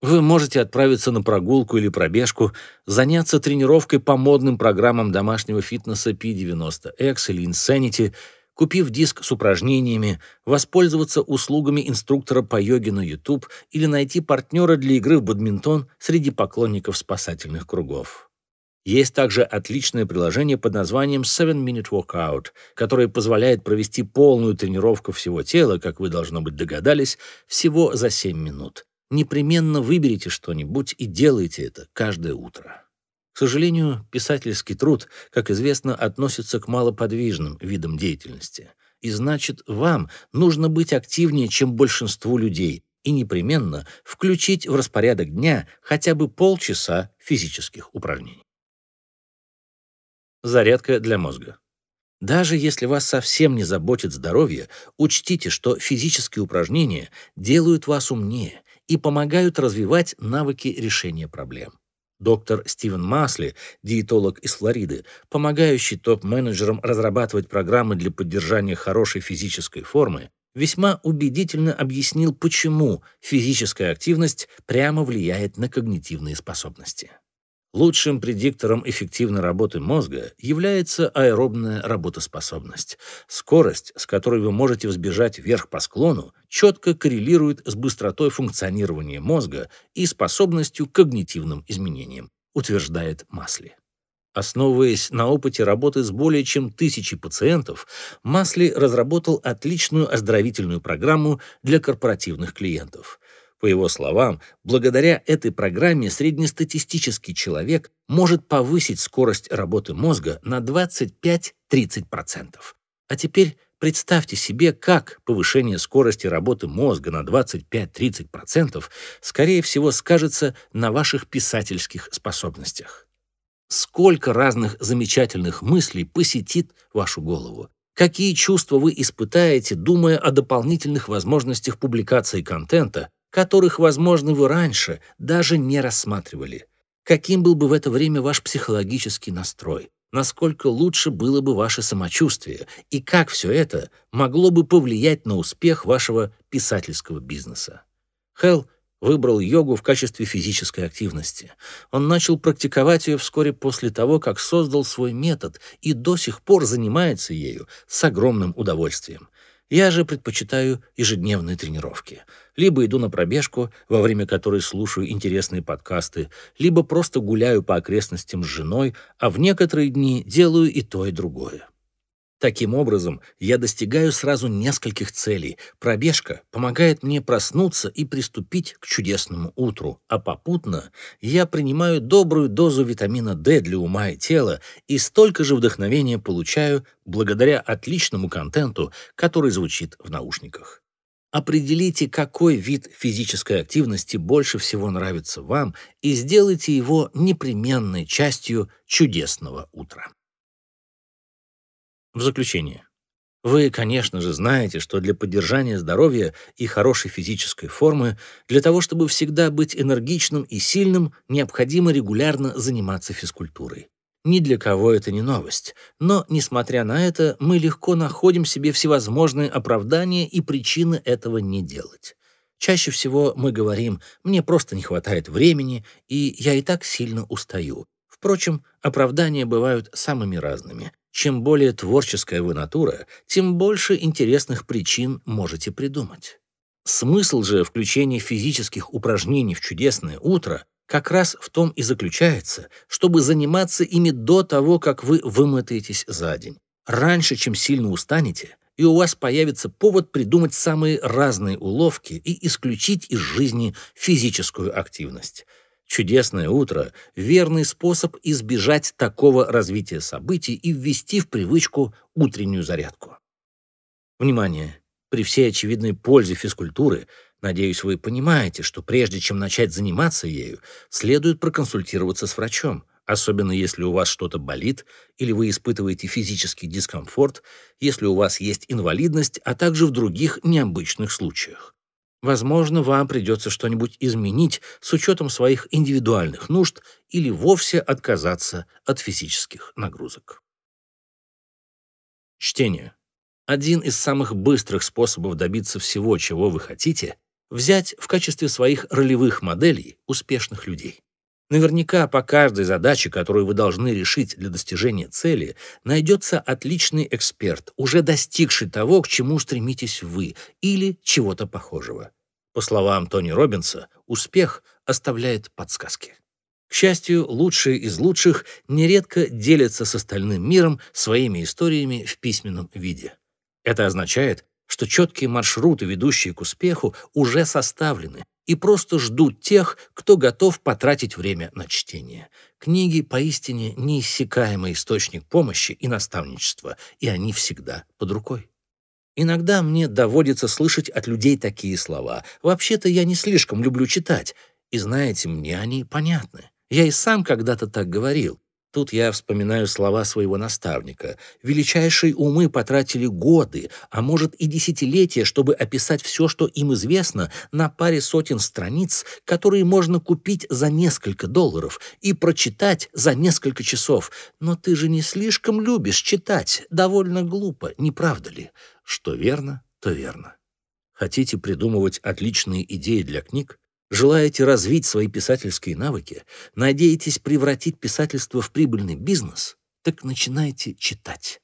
Вы можете отправиться на прогулку или пробежку, заняться тренировкой по модным программам домашнего фитнеса P90X или Insanity, купив диск с упражнениями, воспользоваться услугами инструктора по йоге на YouTube или найти партнера для игры в бадминтон среди поклонников спасательных кругов. Есть также отличное приложение под названием 7-Minute Workout, которое позволяет провести полную тренировку всего тела, как вы, должно быть, догадались, всего за 7 минут непременно выберите что-нибудь и делайте это каждое утро. К сожалению, писательский труд, как известно, относится к малоподвижным видам деятельности. И значит, вам нужно быть активнее, чем большинству людей, и непременно включить в распорядок дня хотя бы полчаса физических упражнений. Зарядка для мозга. Даже если вас совсем не заботит здоровье, учтите, что физические упражнения делают вас умнее и помогают развивать навыки решения проблем. Доктор Стивен Масли, диетолог из Флориды, помогающий топ-менеджерам разрабатывать программы для поддержания хорошей физической формы, весьма убедительно объяснил, почему физическая активность прямо влияет на когнитивные способности. Лучшим предиктором эффективной работы мозга является аэробная работоспособность. Скорость, с которой вы можете взбежать вверх по склону, четко коррелирует с быстротой функционирования мозга и способностью к когнитивным изменениям, утверждает Масли. Основываясь на опыте работы с более чем тысячей пациентов, Масли разработал отличную оздоровительную программу для корпоративных клиентов – по его словам, благодаря этой программе среднестатистический человек может повысить скорость работы мозга на 25-30%. А теперь представьте себе, как повышение скорости работы мозга на 25-30% скорее всего скажется на ваших писательских способностях. Сколько разных замечательных мыслей посетит вашу голову. Какие чувства вы испытаете, думая о дополнительных возможностях публикации контента, которых, возможно, вы раньше даже не рассматривали? Каким был бы в это время ваш психологический настрой? Насколько лучше было бы ваше самочувствие? И как все это могло бы повлиять на успех вашего писательского бизнеса? Хелл выбрал йогу в качестве физической активности. Он начал практиковать ее вскоре после того, как создал свой метод и до сих пор занимается ею с огромным удовольствием. Я же предпочитаю ежедневные тренировки. Либо иду на пробежку, во время которой слушаю интересные подкасты, либо просто гуляю по окрестностям с женой, а в некоторые дни делаю и то, и другое. Таким образом, я достигаю сразу нескольких целей. Пробежка помогает мне проснуться и приступить к чудесному утру, а попутно я принимаю добрую дозу витамина D для ума и тела и столько же вдохновения получаю благодаря отличному контенту, который звучит в наушниках. Определите, какой вид физической активности больше всего нравится вам, и сделайте его непременной частью чудесного утра. В заключение. Вы, конечно же, знаете, что для поддержания здоровья и хорошей физической формы, для того, чтобы всегда быть энергичным и сильным, необходимо регулярно заниматься физкультурой. Ни для кого это не новость. Но, несмотря на это, мы легко находим себе всевозможные оправдания и причины этого не делать. Чаще всего мы говорим «мне просто не хватает времени, и я и так сильно устаю». Впрочем, оправдания бывают самыми разными. Чем более творческая вы натура, тем больше интересных причин можете придумать. Смысл же включения физических упражнений в чудесное утро как раз в том и заключается, чтобы заниматься ими до того, как вы вымотаетесь за день. Раньше, чем сильно устанете, и у вас появится повод придумать самые разные уловки и исключить из жизни физическую активность. Чудесное утро — верный способ избежать такого развития событий и ввести в привычку утреннюю зарядку. Внимание! При всей очевидной пользе физкультуры, надеюсь, вы понимаете, что прежде чем начать заниматься ею, следует проконсультироваться с врачом, особенно если у вас что-то болит или вы испытываете физический дискомфорт, если у вас есть инвалидность, а также в других необычных случаях. Возможно, вам придется что-нибудь изменить с учетом своих индивидуальных нужд или вовсе отказаться от физических нагрузок. Чтение. Один из самых быстрых способов добиться всего, чего вы хотите, взять в качестве своих ролевых моделей успешных людей. Наверняка по каждой задаче, которую вы должны решить для достижения цели, найдется отличный эксперт, уже достигший того, к чему стремитесь вы, или чего-то похожего. По словам Тони Робинса, успех оставляет подсказки. К счастью, лучшие из лучших нередко делятся с остальным миром своими историями в письменном виде. Это означает, что четкие маршруты, ведущие к успеху, уже составлены, и просто ждут тех, кто готов потратить время на чтение. Книги поистине неиссякаемый источник помощи и наставничества, и они всегда под рукой. Иногда мне доводится слышать от людей такие слова. Вообще-то я не слишком люблю читать. И знаете, мне они понятны. Я и сам когда-то так говорил. Тут я вспоминаю слова своего наставника. Величайшие умы потратили годы, а может и десятилетия, чтобы описать все, что им известно, на паре сотен страниц, которые можно купить за несколько долларов и прочитать за несколько часов. Но ты же не слишком любишь читать. Довольно глупо, не правда ли? Что верно, то верно. Хотите придумывать отличные идеи для книг? Желаете развить свои писательские навыки? Надеетесь превратить писательство в прибыльный бизнес? Так начинайте читать.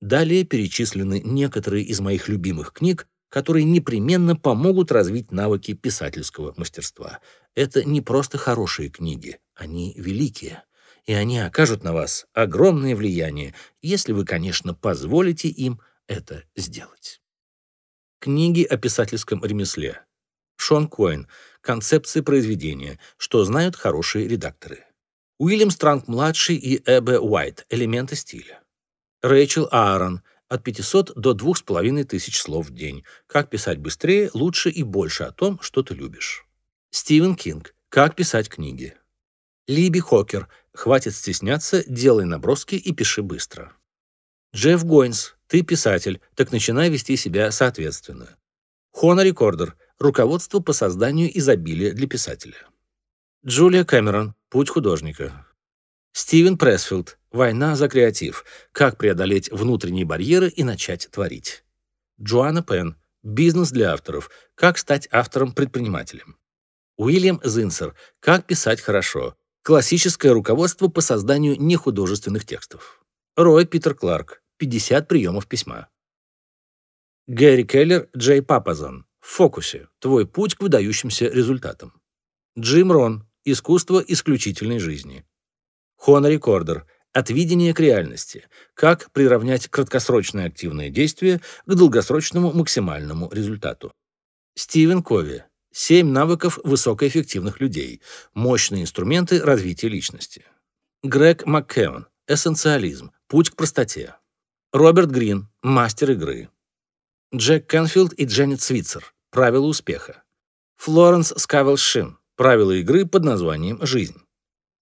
Далее перечислены некоторые из моих любимых книг, которые непременно помогут развить навыки писательского мастерства. Это не просто хорошие книги, они великие. И они окажут на вас огромное влияние, если вы, конечно, позволите им это сделать. Книги о писательском ремесле. Шон Коэн. Концепции произведения. Что знают хорошие редакторы. Уильям Странг-младший и Эбе Уайт. Элементы стиля. Рэйчел Аарон. От 500 до 2500 слов в день. Как писать быстрее, лучше и больше о том, что ты любишь. Стивен Кинг. Как писать книги. Либи Хокер. Хватит стесняться, делай наброски и пиши быстро. Джефф Гойнс, ты писатель, так начинай вести себя соответственно. Хонорэ Кордер, руководство по созданию изобилия для писателя. Джулия Кэмерон, путь художника. Стивен Прессфилд, война за креатив, как преодолеть внутренние барьеры и начать творить. Джоанна Пенн, бизнес для авторов, как стать автором-предпринимателем. Уильям Зинсер, как писать хорошо, классическое руководство по созданию нехудожественных текстов. Рой Питер Кларк, 50 приемов письма. Гэри Келлер, Джей Папазан. В фокусе. Твой путь к выдающимся результатам. Джим Рон. Искусство исключительной жизни. Хонорэ Кордер. От видения к реальности. Как приравнять краткосрочное активное действие к долгосрочному максимальному результату. Стивен Кови. Семь навыков высокоэффективных людей. Мощные инструменты развития личности. Грег МакКеон. Эссенциализм. Путь к простоте. Роберт Грин, мастер игры. Джек Кенфилд и Дженнет Свитцер, правила успеха. Флоренс Скавел Шин, правила игры под названием «Жизнь».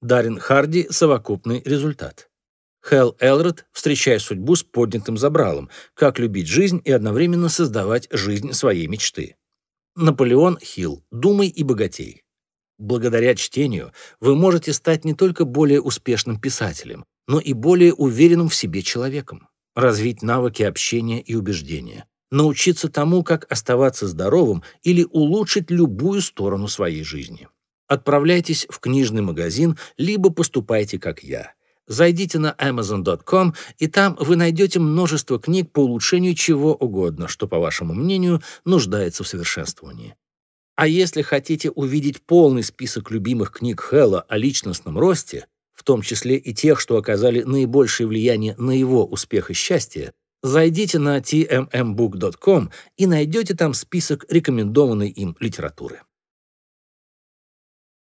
Дарин Харди, совокупный результат. Хелл Элред, встречая судьбу с поднятым забралом, как любить жизнь и одновременно создавать жизнь своей мечты. Наполеон Хилл, думай и богатей. Благодаря чтению вы можете стать не только более успешным писателем, но и более уверенным в себе человеком развить навыки общения и убеждения, научиться тому, как оставаться здоровым или улучшить любую сторону своей жизни. Отправляйтесь в книжный магазин, либо поступайте как я. Зайдите на amazon.com, и там вы найдете множество книг по улучшению чего угодно, что, по вашему мнению, нуждается в совершенствовании. А если хотите увидеть полный список любимых книг Хэлла о личностном росте, в том числе и тех, что оказали наибольшее влияние на его успех и счастье, зайдите на tmmbook.com и найдете там список рекомендованной им литературы.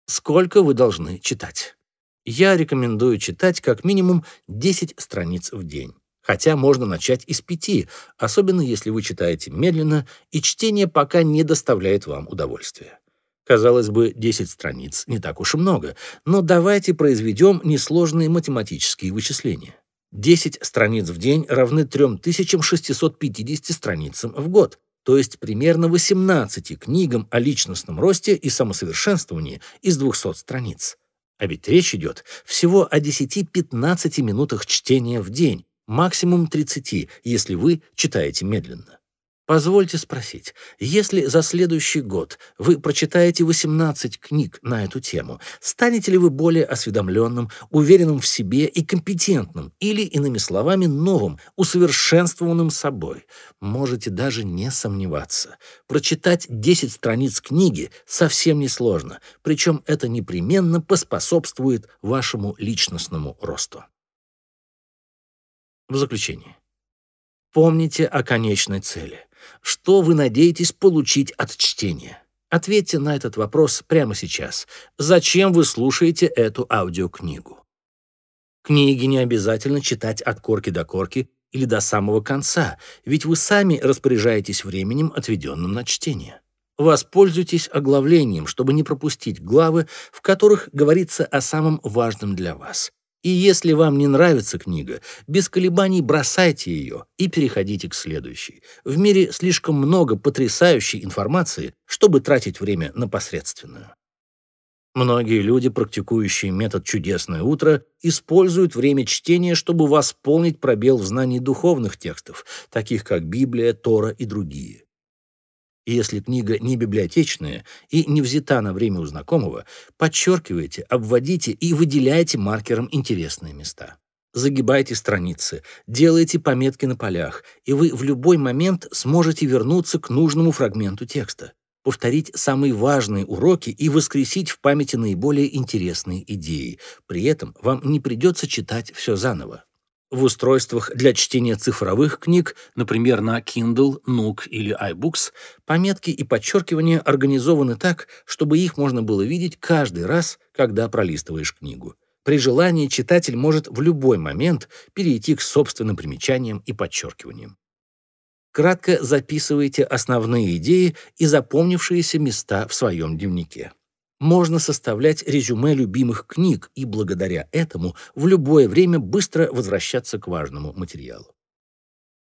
Сколько вы должны читать? Я рекомендую читать как минимум 10 страниц в день. Хотя можно начать и с пяти, особенно если вы читаете медленно, и чтение пока не доставляет вам удовольствия. Казалось бы, 10 страниц не так уж и много, но давайте произведем несложные математические вычисления. 10 страниц в день равны 3650 страницам в год, то есть примерно 18 книгам о личностном росте и самосовершенствовании из 200 страниц. А ведь речь идет всего о 10-15 минутах чтения в день, максимум 30, если вы читаете медленно. Позвольте спросить, если за следующий год вы прочитаете 18 книг на эту тему, станете ли вы более осведомленным, уверенным в себе и компетентным, или, иными словами, новым, усовершенствованным собой? Можете даже не сомневаться. Прочитать 10 страниц книги совсем несложно, причем это непременно поспособствует вашему личностному росту. В заключение. Помните о конечной цели. Что вы надеетесь получить от чтения? Ответьте на этот вопрос прямо сейчас. Зачем вы слушаете эту аудиокнигу? Книги не обязательно читать от корки до корки или до самого конца, ведь вы сами распоряжаетесь временем, отведенным на чтение. Воспользуйтесь оглавлением, чтобы не пропустить главы, в которых говорится о самом важном для вас. И если вам не нравится книга, без колебаний бросайте ее и переходите к следующей. В мире слишком много потрясающей информации, чтобы тратить время на посредственную. Многие люди, практикующие метод «Чудесное утро», используют время чтения, чтобы восполнить пробел в знании духовных текстов, таких как Библия, Тора и другие. Если книга не библиотечная и не взята на время у знакомого, подчеркивайте, обводите и выделяйте маркером интересные места. Загибайте страницы, делайте пометки на полях, и вы в любой момент сможете вернуться к нужному фрагменту текста, повторить самые важные уроки и воскресить в памяти наиболее интересные идеи. При этом вам не придется читать все заново. В устройствах для чтения цифровых книг, например, на Kindle, Nook или iBooks, пометки и подчеркивания организованы так, чтобы их можно было видеть каждый раз, когда пролистываешь книгу. При желании читатель может в любой момент перейти к собственным примечаниям и подчеркиваниям. Кратко записывайте основные идеи и запомнившиеся места в своем дневнике. Можно составлять резюме любимых книг и благодаря этому в любое время быстро возвращаться к важному материалу.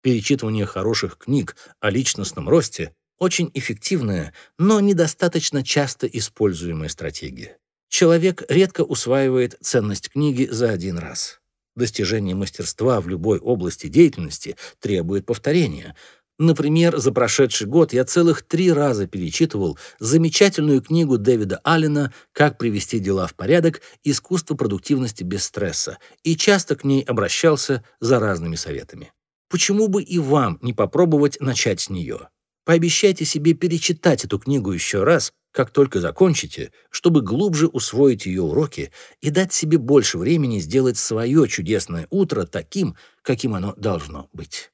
Перечитывание хороших книг о личностном росте – очень эффективная, но недостаточно часто используемая стратегия. Человек редко усваивает ценность книги за один раз. Достижение мастерства в любой области деятельности требует повторения. Например, за прошедший год я целых три раза перечитывал замечательную книгу Дэвида Аллена «Как привести дела в порядок. Искусство продуктивности без стресса» и часто к ней обращался за разными советами. Почему бы и вам не попробовать начать с нее? Пообещайте себе перечитать эту книгу еще раз как только закончите, чтобы глубже усвоить ее уроки и дать себе больше времени сделать свое чудесное утро таким, каким оно должно быть.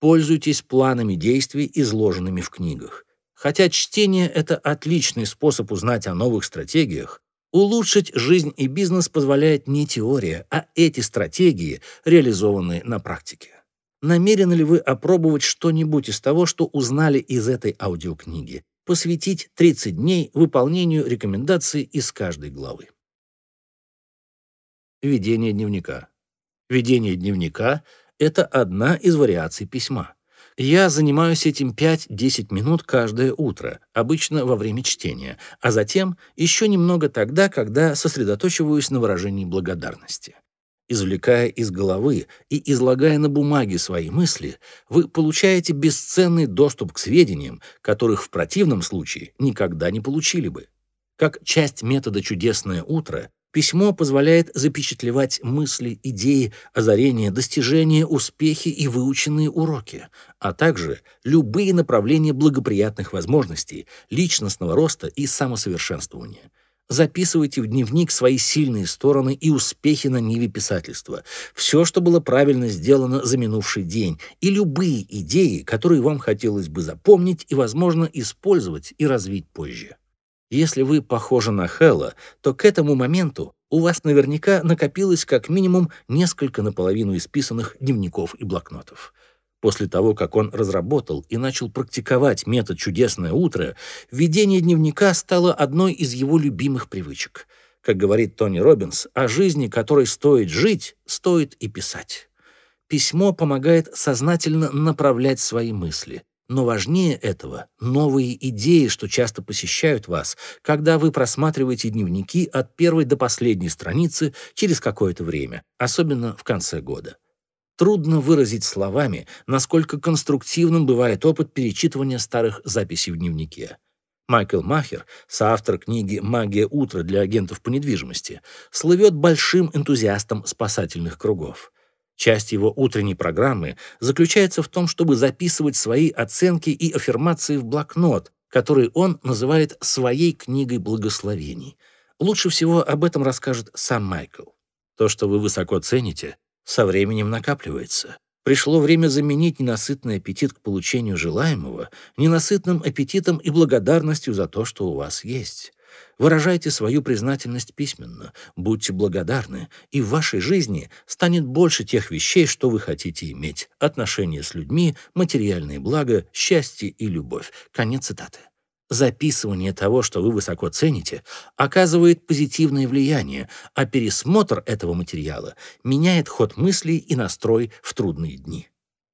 Пользуйтесь планами действий, изложенными в книгах. Хотя чтение — это отличный способ узнать о новых стратегиях, улучшить жизнь и бизнес позволяет не теория, а эти стратегии, реализованные на практике. Намерены ли вы опробовать что-нибудь из того, что узнали из этой аудиокниги? посвятить 30 дней выполнению рекомендаций из каждой главы. Ведение дневника. Ведение дневника — это одна из вариаций письма. Я занимаюсь этим 5-10 минут каждое утро, обычно во время чтения, а затем еще немного тогда, когда сосредоточиваюсь на выражении благодарности. Извлекая из головы и излагая на бумаге свои мысли, вы получаете бесценный доступ к сведениям, которых в противном случае никогда не получили бы. Как часть метода «Чудесное утро», письмо позволяет запечатлевать мысли, идеи, озарения, достижения, успехи и выученные уроки, а также любые направления благоприятных возможностей, личностного роста и самосовершенствования – Записывайте в дневник свои сильные стороны и успехи на ниве писательства, все, что было правильно сделано за минувший день, и любые идеи, которые вам хотелось бы запомнить и, возможно, использовать и развить позже. Если вы похожи на Хэлла, то к этому моменту у вас наверняка накопилось как минимум несколько наполовину исписанных дневников и блокнотов. После того, как он разработал и начал практиковать метод «Чудесное утро», ведение дневника стало одной из его любимых привычек. Как говорит Тони Робинс, о жизни, которой стоит жить, стоит и писать. Письмо помогает сознательно направлять свои мысли. Но важнее этого — новые идеи, что часто посещают вас, когда вы просматриваете дневники от первой до последней страницы через какое-то время, особенно в конце года. Трудно выразить словами, насколько конструктивным бывает опыт перечитывания старых записей в дневнике. Майкл Махер, соавтор книги «Магия утра» для агентов по недвижимости, слывет большим энтузиастом спасательных кругов. Часть его утренней программы заключается в том, чтобы записывать свои оценки и аффирмации в блокнот, который он называет «своей книгой благословений». Лучше всего об этом расскажет сам Майкл. То, что вы высоко цените, со временем накапливается. Пришло время заменить ненасытный аппетит к получению желаемого ненасытным аппетитом и благодарностью за то, что у вас есть. Выражайте свою признательность письменно, будьте благодарны, и в вашей жизни станет больше тех вещей, что вы хотите иметь. Отношения с людьми, материальные блага, счастье и любовь. Конец цитаты. Записывание того, что вы высоко цените, оказывает позитивное влияние, а пересмотр этого материала меняет ход мыслей и настрой в трудные дни.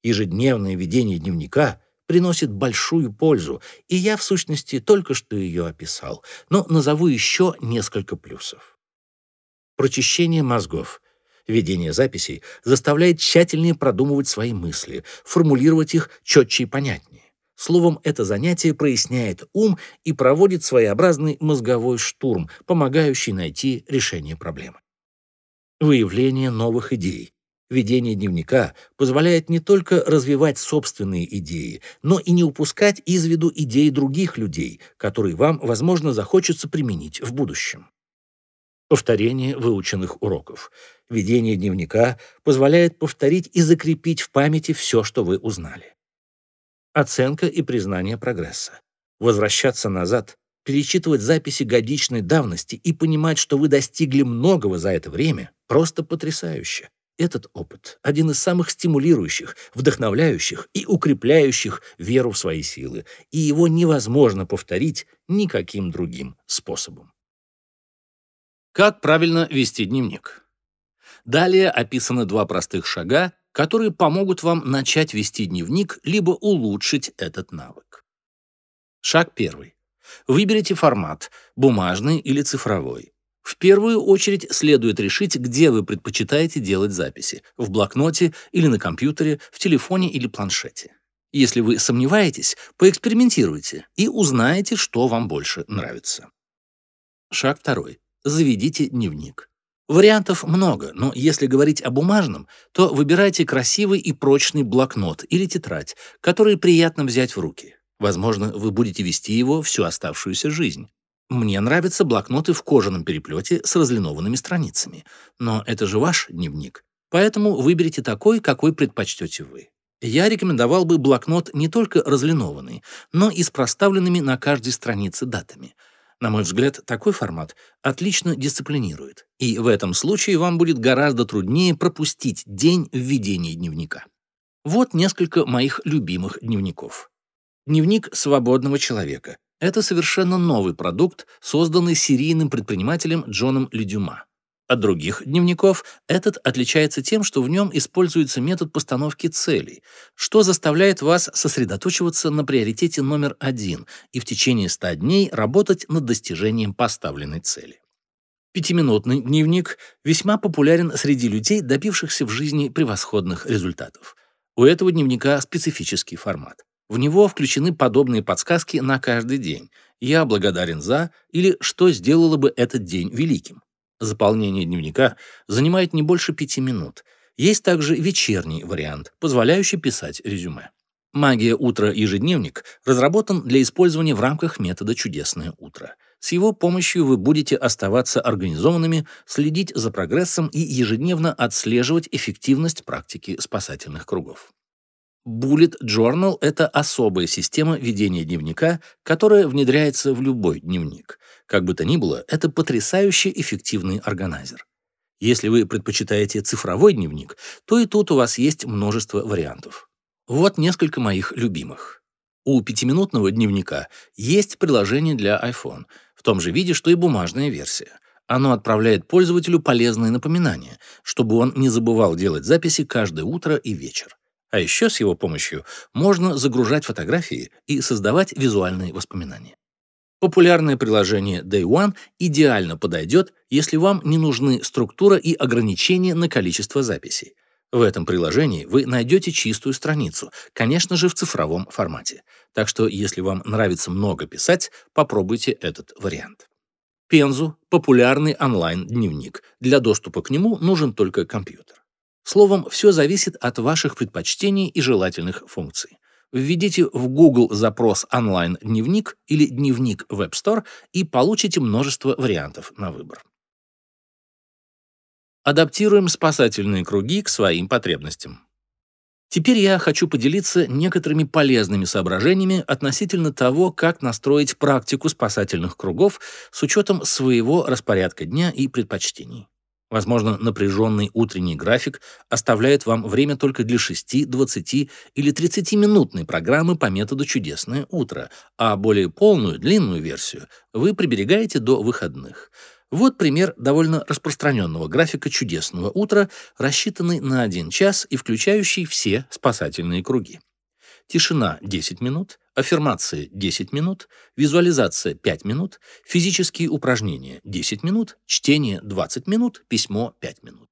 Ежедневное ведение дневника приносит большую пользу, и я, в сущности, только что ее описал, но назову еще несколько плюсов. Прочищение мозгов. Ведение записей заставляет тщательнее продумывать свои мысли, формулировать их четче и понятнее. Словом, это занятие проясняет ум и проводит своеобразный мозговой штурм, помогающий найти решение проблемы. Выявление новых идей. Ведение дневника позволяет не только развивать собственные идеи, но и не упускать из виду идеи других людей, которые вам, возможно, захочется применить в будущем. Повторение выученных уроков. Ведение дневника позволяет повторить и закрепить в памяти все, что вы узнали. Оценка и признание прогресса. Возвращаться назад, перечитывать записи годичной давности и понимать, что вы достигли многого за это время, просто потрясающе. Этот опыт – один из самых стимулирующих, вдохновляющих и укрепляющих веру в свои силы, и его невозможно повторить никаким другим способом. Как правильно вести дневник? Далее описаны два простых шага, которые помогут вам начать вести дневник либо улучшить этот навык. Шаг первый. Выберите формат – бумажный или цифровой. В первую очередь следует решить, где вы предпочитаете делать записи – в блокноте или на компьютере, в телефоне или планшете. Если вы сомневаетесь, поэкспериментируйте и узнаете, что вам больше нравится. Шаг второй. Заведите дневник. Вариантов много, но если говорить о бумажном, то выбирайте красивый и прочный блокнот или тетрадь, который приятно взять в руки. Возможно, вы будете вести его всю оставшуюся жизнь. Мне нравятся блокноты в кожаном переплете с разлинованными страницами. Но это же ваш дневник. Поэтому выберите такой, какой предпочтете вы. Я рекомендовал бы блокнот не только разлинованный, но и с проставленными на каждой странице датами. На мой взгляд, такой формат отлично дисциплинирует, и в этом случае вам будет гораздо труднее пропустить день в дневника. Вот несколько моих любимых дневников. Дневник свободного человека. Это совершенно новый продукт, созданный серийным предпринимателем Джоном Ледюма. От других дневников этот отличается тем, что в нем используется метод постановки целей, что заставляет вас сосредоточиваться на приоритете номер один и в течение 100 дней работать над достижением поставленной цели. Пятиминутный дневник весьма популярен среди людей, добившихся в жизни превосходных результатов. У этого дневника специфический формат. В него включены подобные подсказки на каждый день. «Я благодарен за» или «Что сделало бы этот день великим?». Заполнение дневника занимает не больше пяти минут. Есть также вечерний вариант, позволяющий писать резюме. «Магия утра. Ежедневник» разработан для использования в рамках метода «Чудесное утро». С его помощью вы будете оставаться организованными, следить за прогрессом и ежедневно отслеживать эффективность практики спасательных кругов. Bullet Journal — это особая система ведения дневника, которая внедряется в любой дневник. Как бы то ни было, это потрясающе эффективный органайзер. Если вы предпочитаете цифровой дневник, то и тут у вас есть множество вариантов. Вот несколько моих любимых. У пятиминутного дневника есть приложение для iPhone, в том же виде, что и бумажная версия. Оно отправляет пользователю полезные напоминания, чтобы он не забывал делать записи каждое утро и вечер. А еще с его помощью можно загружать фотографии и создавать визуальные воспоминания. Популярное приложение Day One идеально подойдет, если вам не нужны структура и ограничения на количество записей. В этом приложении вы найдете чистую страницу, конечно же, в цифровом формате. Так что, если вам нравится много писать, попробуйте этот вариант. Пензу – популярный онлайн-дневник. Для доступа к нему нужен только компьютер. Словом, все зависит от ваших предпочтений и желательных функций. Введите в Google запрос «онлайн-дневник» или «дневник Web Store» и получите множество вариантов на выбор. Адаптируем спасательные круги к своим потребностям. Теперь я хочу поделиться некоторыми полезными соображениями относительно того, как настроить практику спасательных кругов с учетом своего распорядка дня и предпочтений. Возможно, напряженный утренний график оставляет вам время только для 6, 20 или 30-минутной программы по методу «Чудесное утро», а более полную, длинную версию вы приберегаете до выходных. Вот пример довольно распространенного графика «Чудесного утра», рассчитанный на 1 час и включающий все спасательные круги. Тишина 10 минут, аффирмации 10 минут, визуализация 5 минут, физические упражнения 10 минут, чтение 20 минут, письмо 5 минут.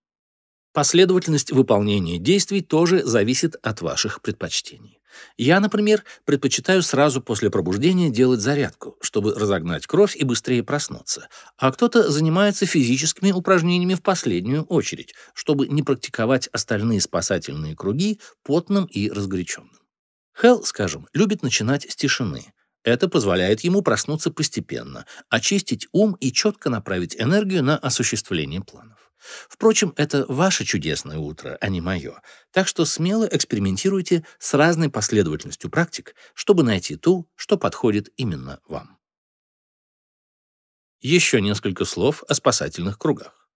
Последовательность выполнения действий тоже зависит от ваших предпочтений. Я, например, предпочитаю сразу после пробуждения делать зарядку, чтобы разогнать кровь и быстрее проснуться, а кто-то занимается физическими упражнениями в последнюю очередь, чтобы не практиковать остальные спасательные круги потным и разгоряченным. Хелл, скажем, любит начинать с тишины. Это позволяет ему проснуться постепенно, очистить ум и четко направить энергию на осуществление планов. Впрочем, это ваше чудесное утро, а не мое, так что смело экспериментируйте с разной последовательностью практик, чтобы найти ту, что подходит именно вам. Еще несколько слов о спасательных кругах.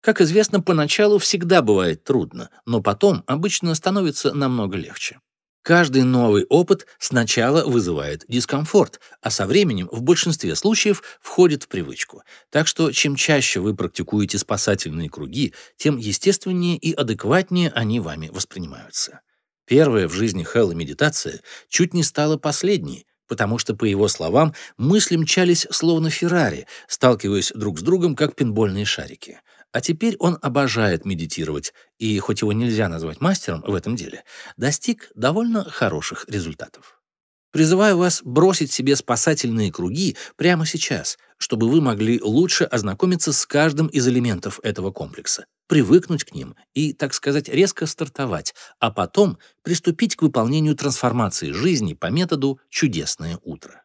Как известно, поначалу всегда бывает трудно, но потом обычно становится намного легче. Каждый новый опыт сначала вызывает дискомфорт, а со временем в большинстве случаев входит в привычку. Так что чем чаще вы практикуете спасательные круги, тем естественнее и адекватнее они вами воспринимаются. Первая в жизни Хэлла медитация чуть не стала последней, потому что, по его словам, мысли мчались словно Феррари, сталкиваясь друг с другом, как пинбольные шарики. А теперь он обожает медитировать, и, хоть его нельзя назвать мастером в этом деле, достиг довольно хороших результатов. Призываю вас бросить себе спасательные круги прямо сейчас, чтобы вы могли лучше ознакомиться с каждым из элементов этого комплекса, привыкнуть к ним и, так сказать, резко стартовать, а потом приступить к выполнению трансформации жизни по методу «чудесное утро».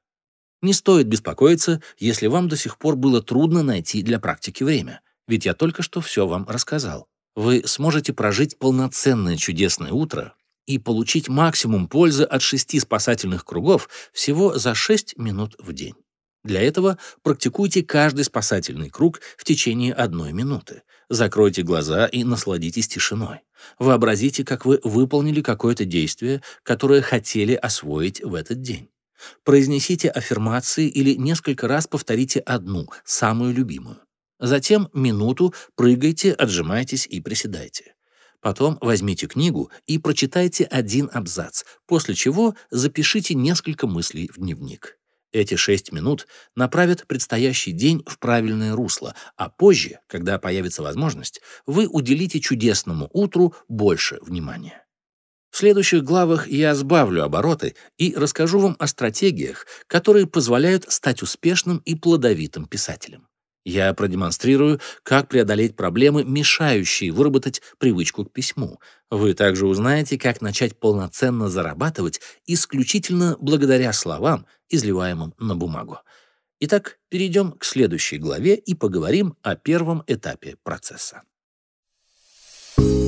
Не стоит беспокоиться, если вам до сих пор было трудно найти для практики время, ведь я только что все вам рассказал. Вы сможете прожить полноценное чудесное утро и получить максимум пользы от шести спасательных кругов всего за 6 минут в день. Для этого практикуйте каждый спасательный круг в течение одной минуты. Закройте глаза и насладитесь тишиной. Вообразите, как вы выполнили какое-то действие, которое хотели освоить в этот день. Произнесите аффирмации или несколько раз повторите одну, самую любимую. Затем минуту прыгайте, отжимайтесь и приседайте. Потом возьмите книгу и прочитайте один абзац, после чего запишите несколько мыслей в дневник. Эти шесть минут направят предстоящий день в правильное русло, а позже, когда появится возможность, вы уделите чудесному утру больше внимания. В следующих главах я сбавлю обороты и расскажу вам о стратегиях, которые позволяют стать успешным и плодовитым писателем. Я продемонстрирую, как преодолеть проблемы, мешающие выработать привычку к письму. Вы также узнаете, как начать полноценно зарабатывать исключительно благодаря словам, изливаемым на бумагу. Итак, перейдем к следующей главе и поговорим о первом этапе процесса. Thank you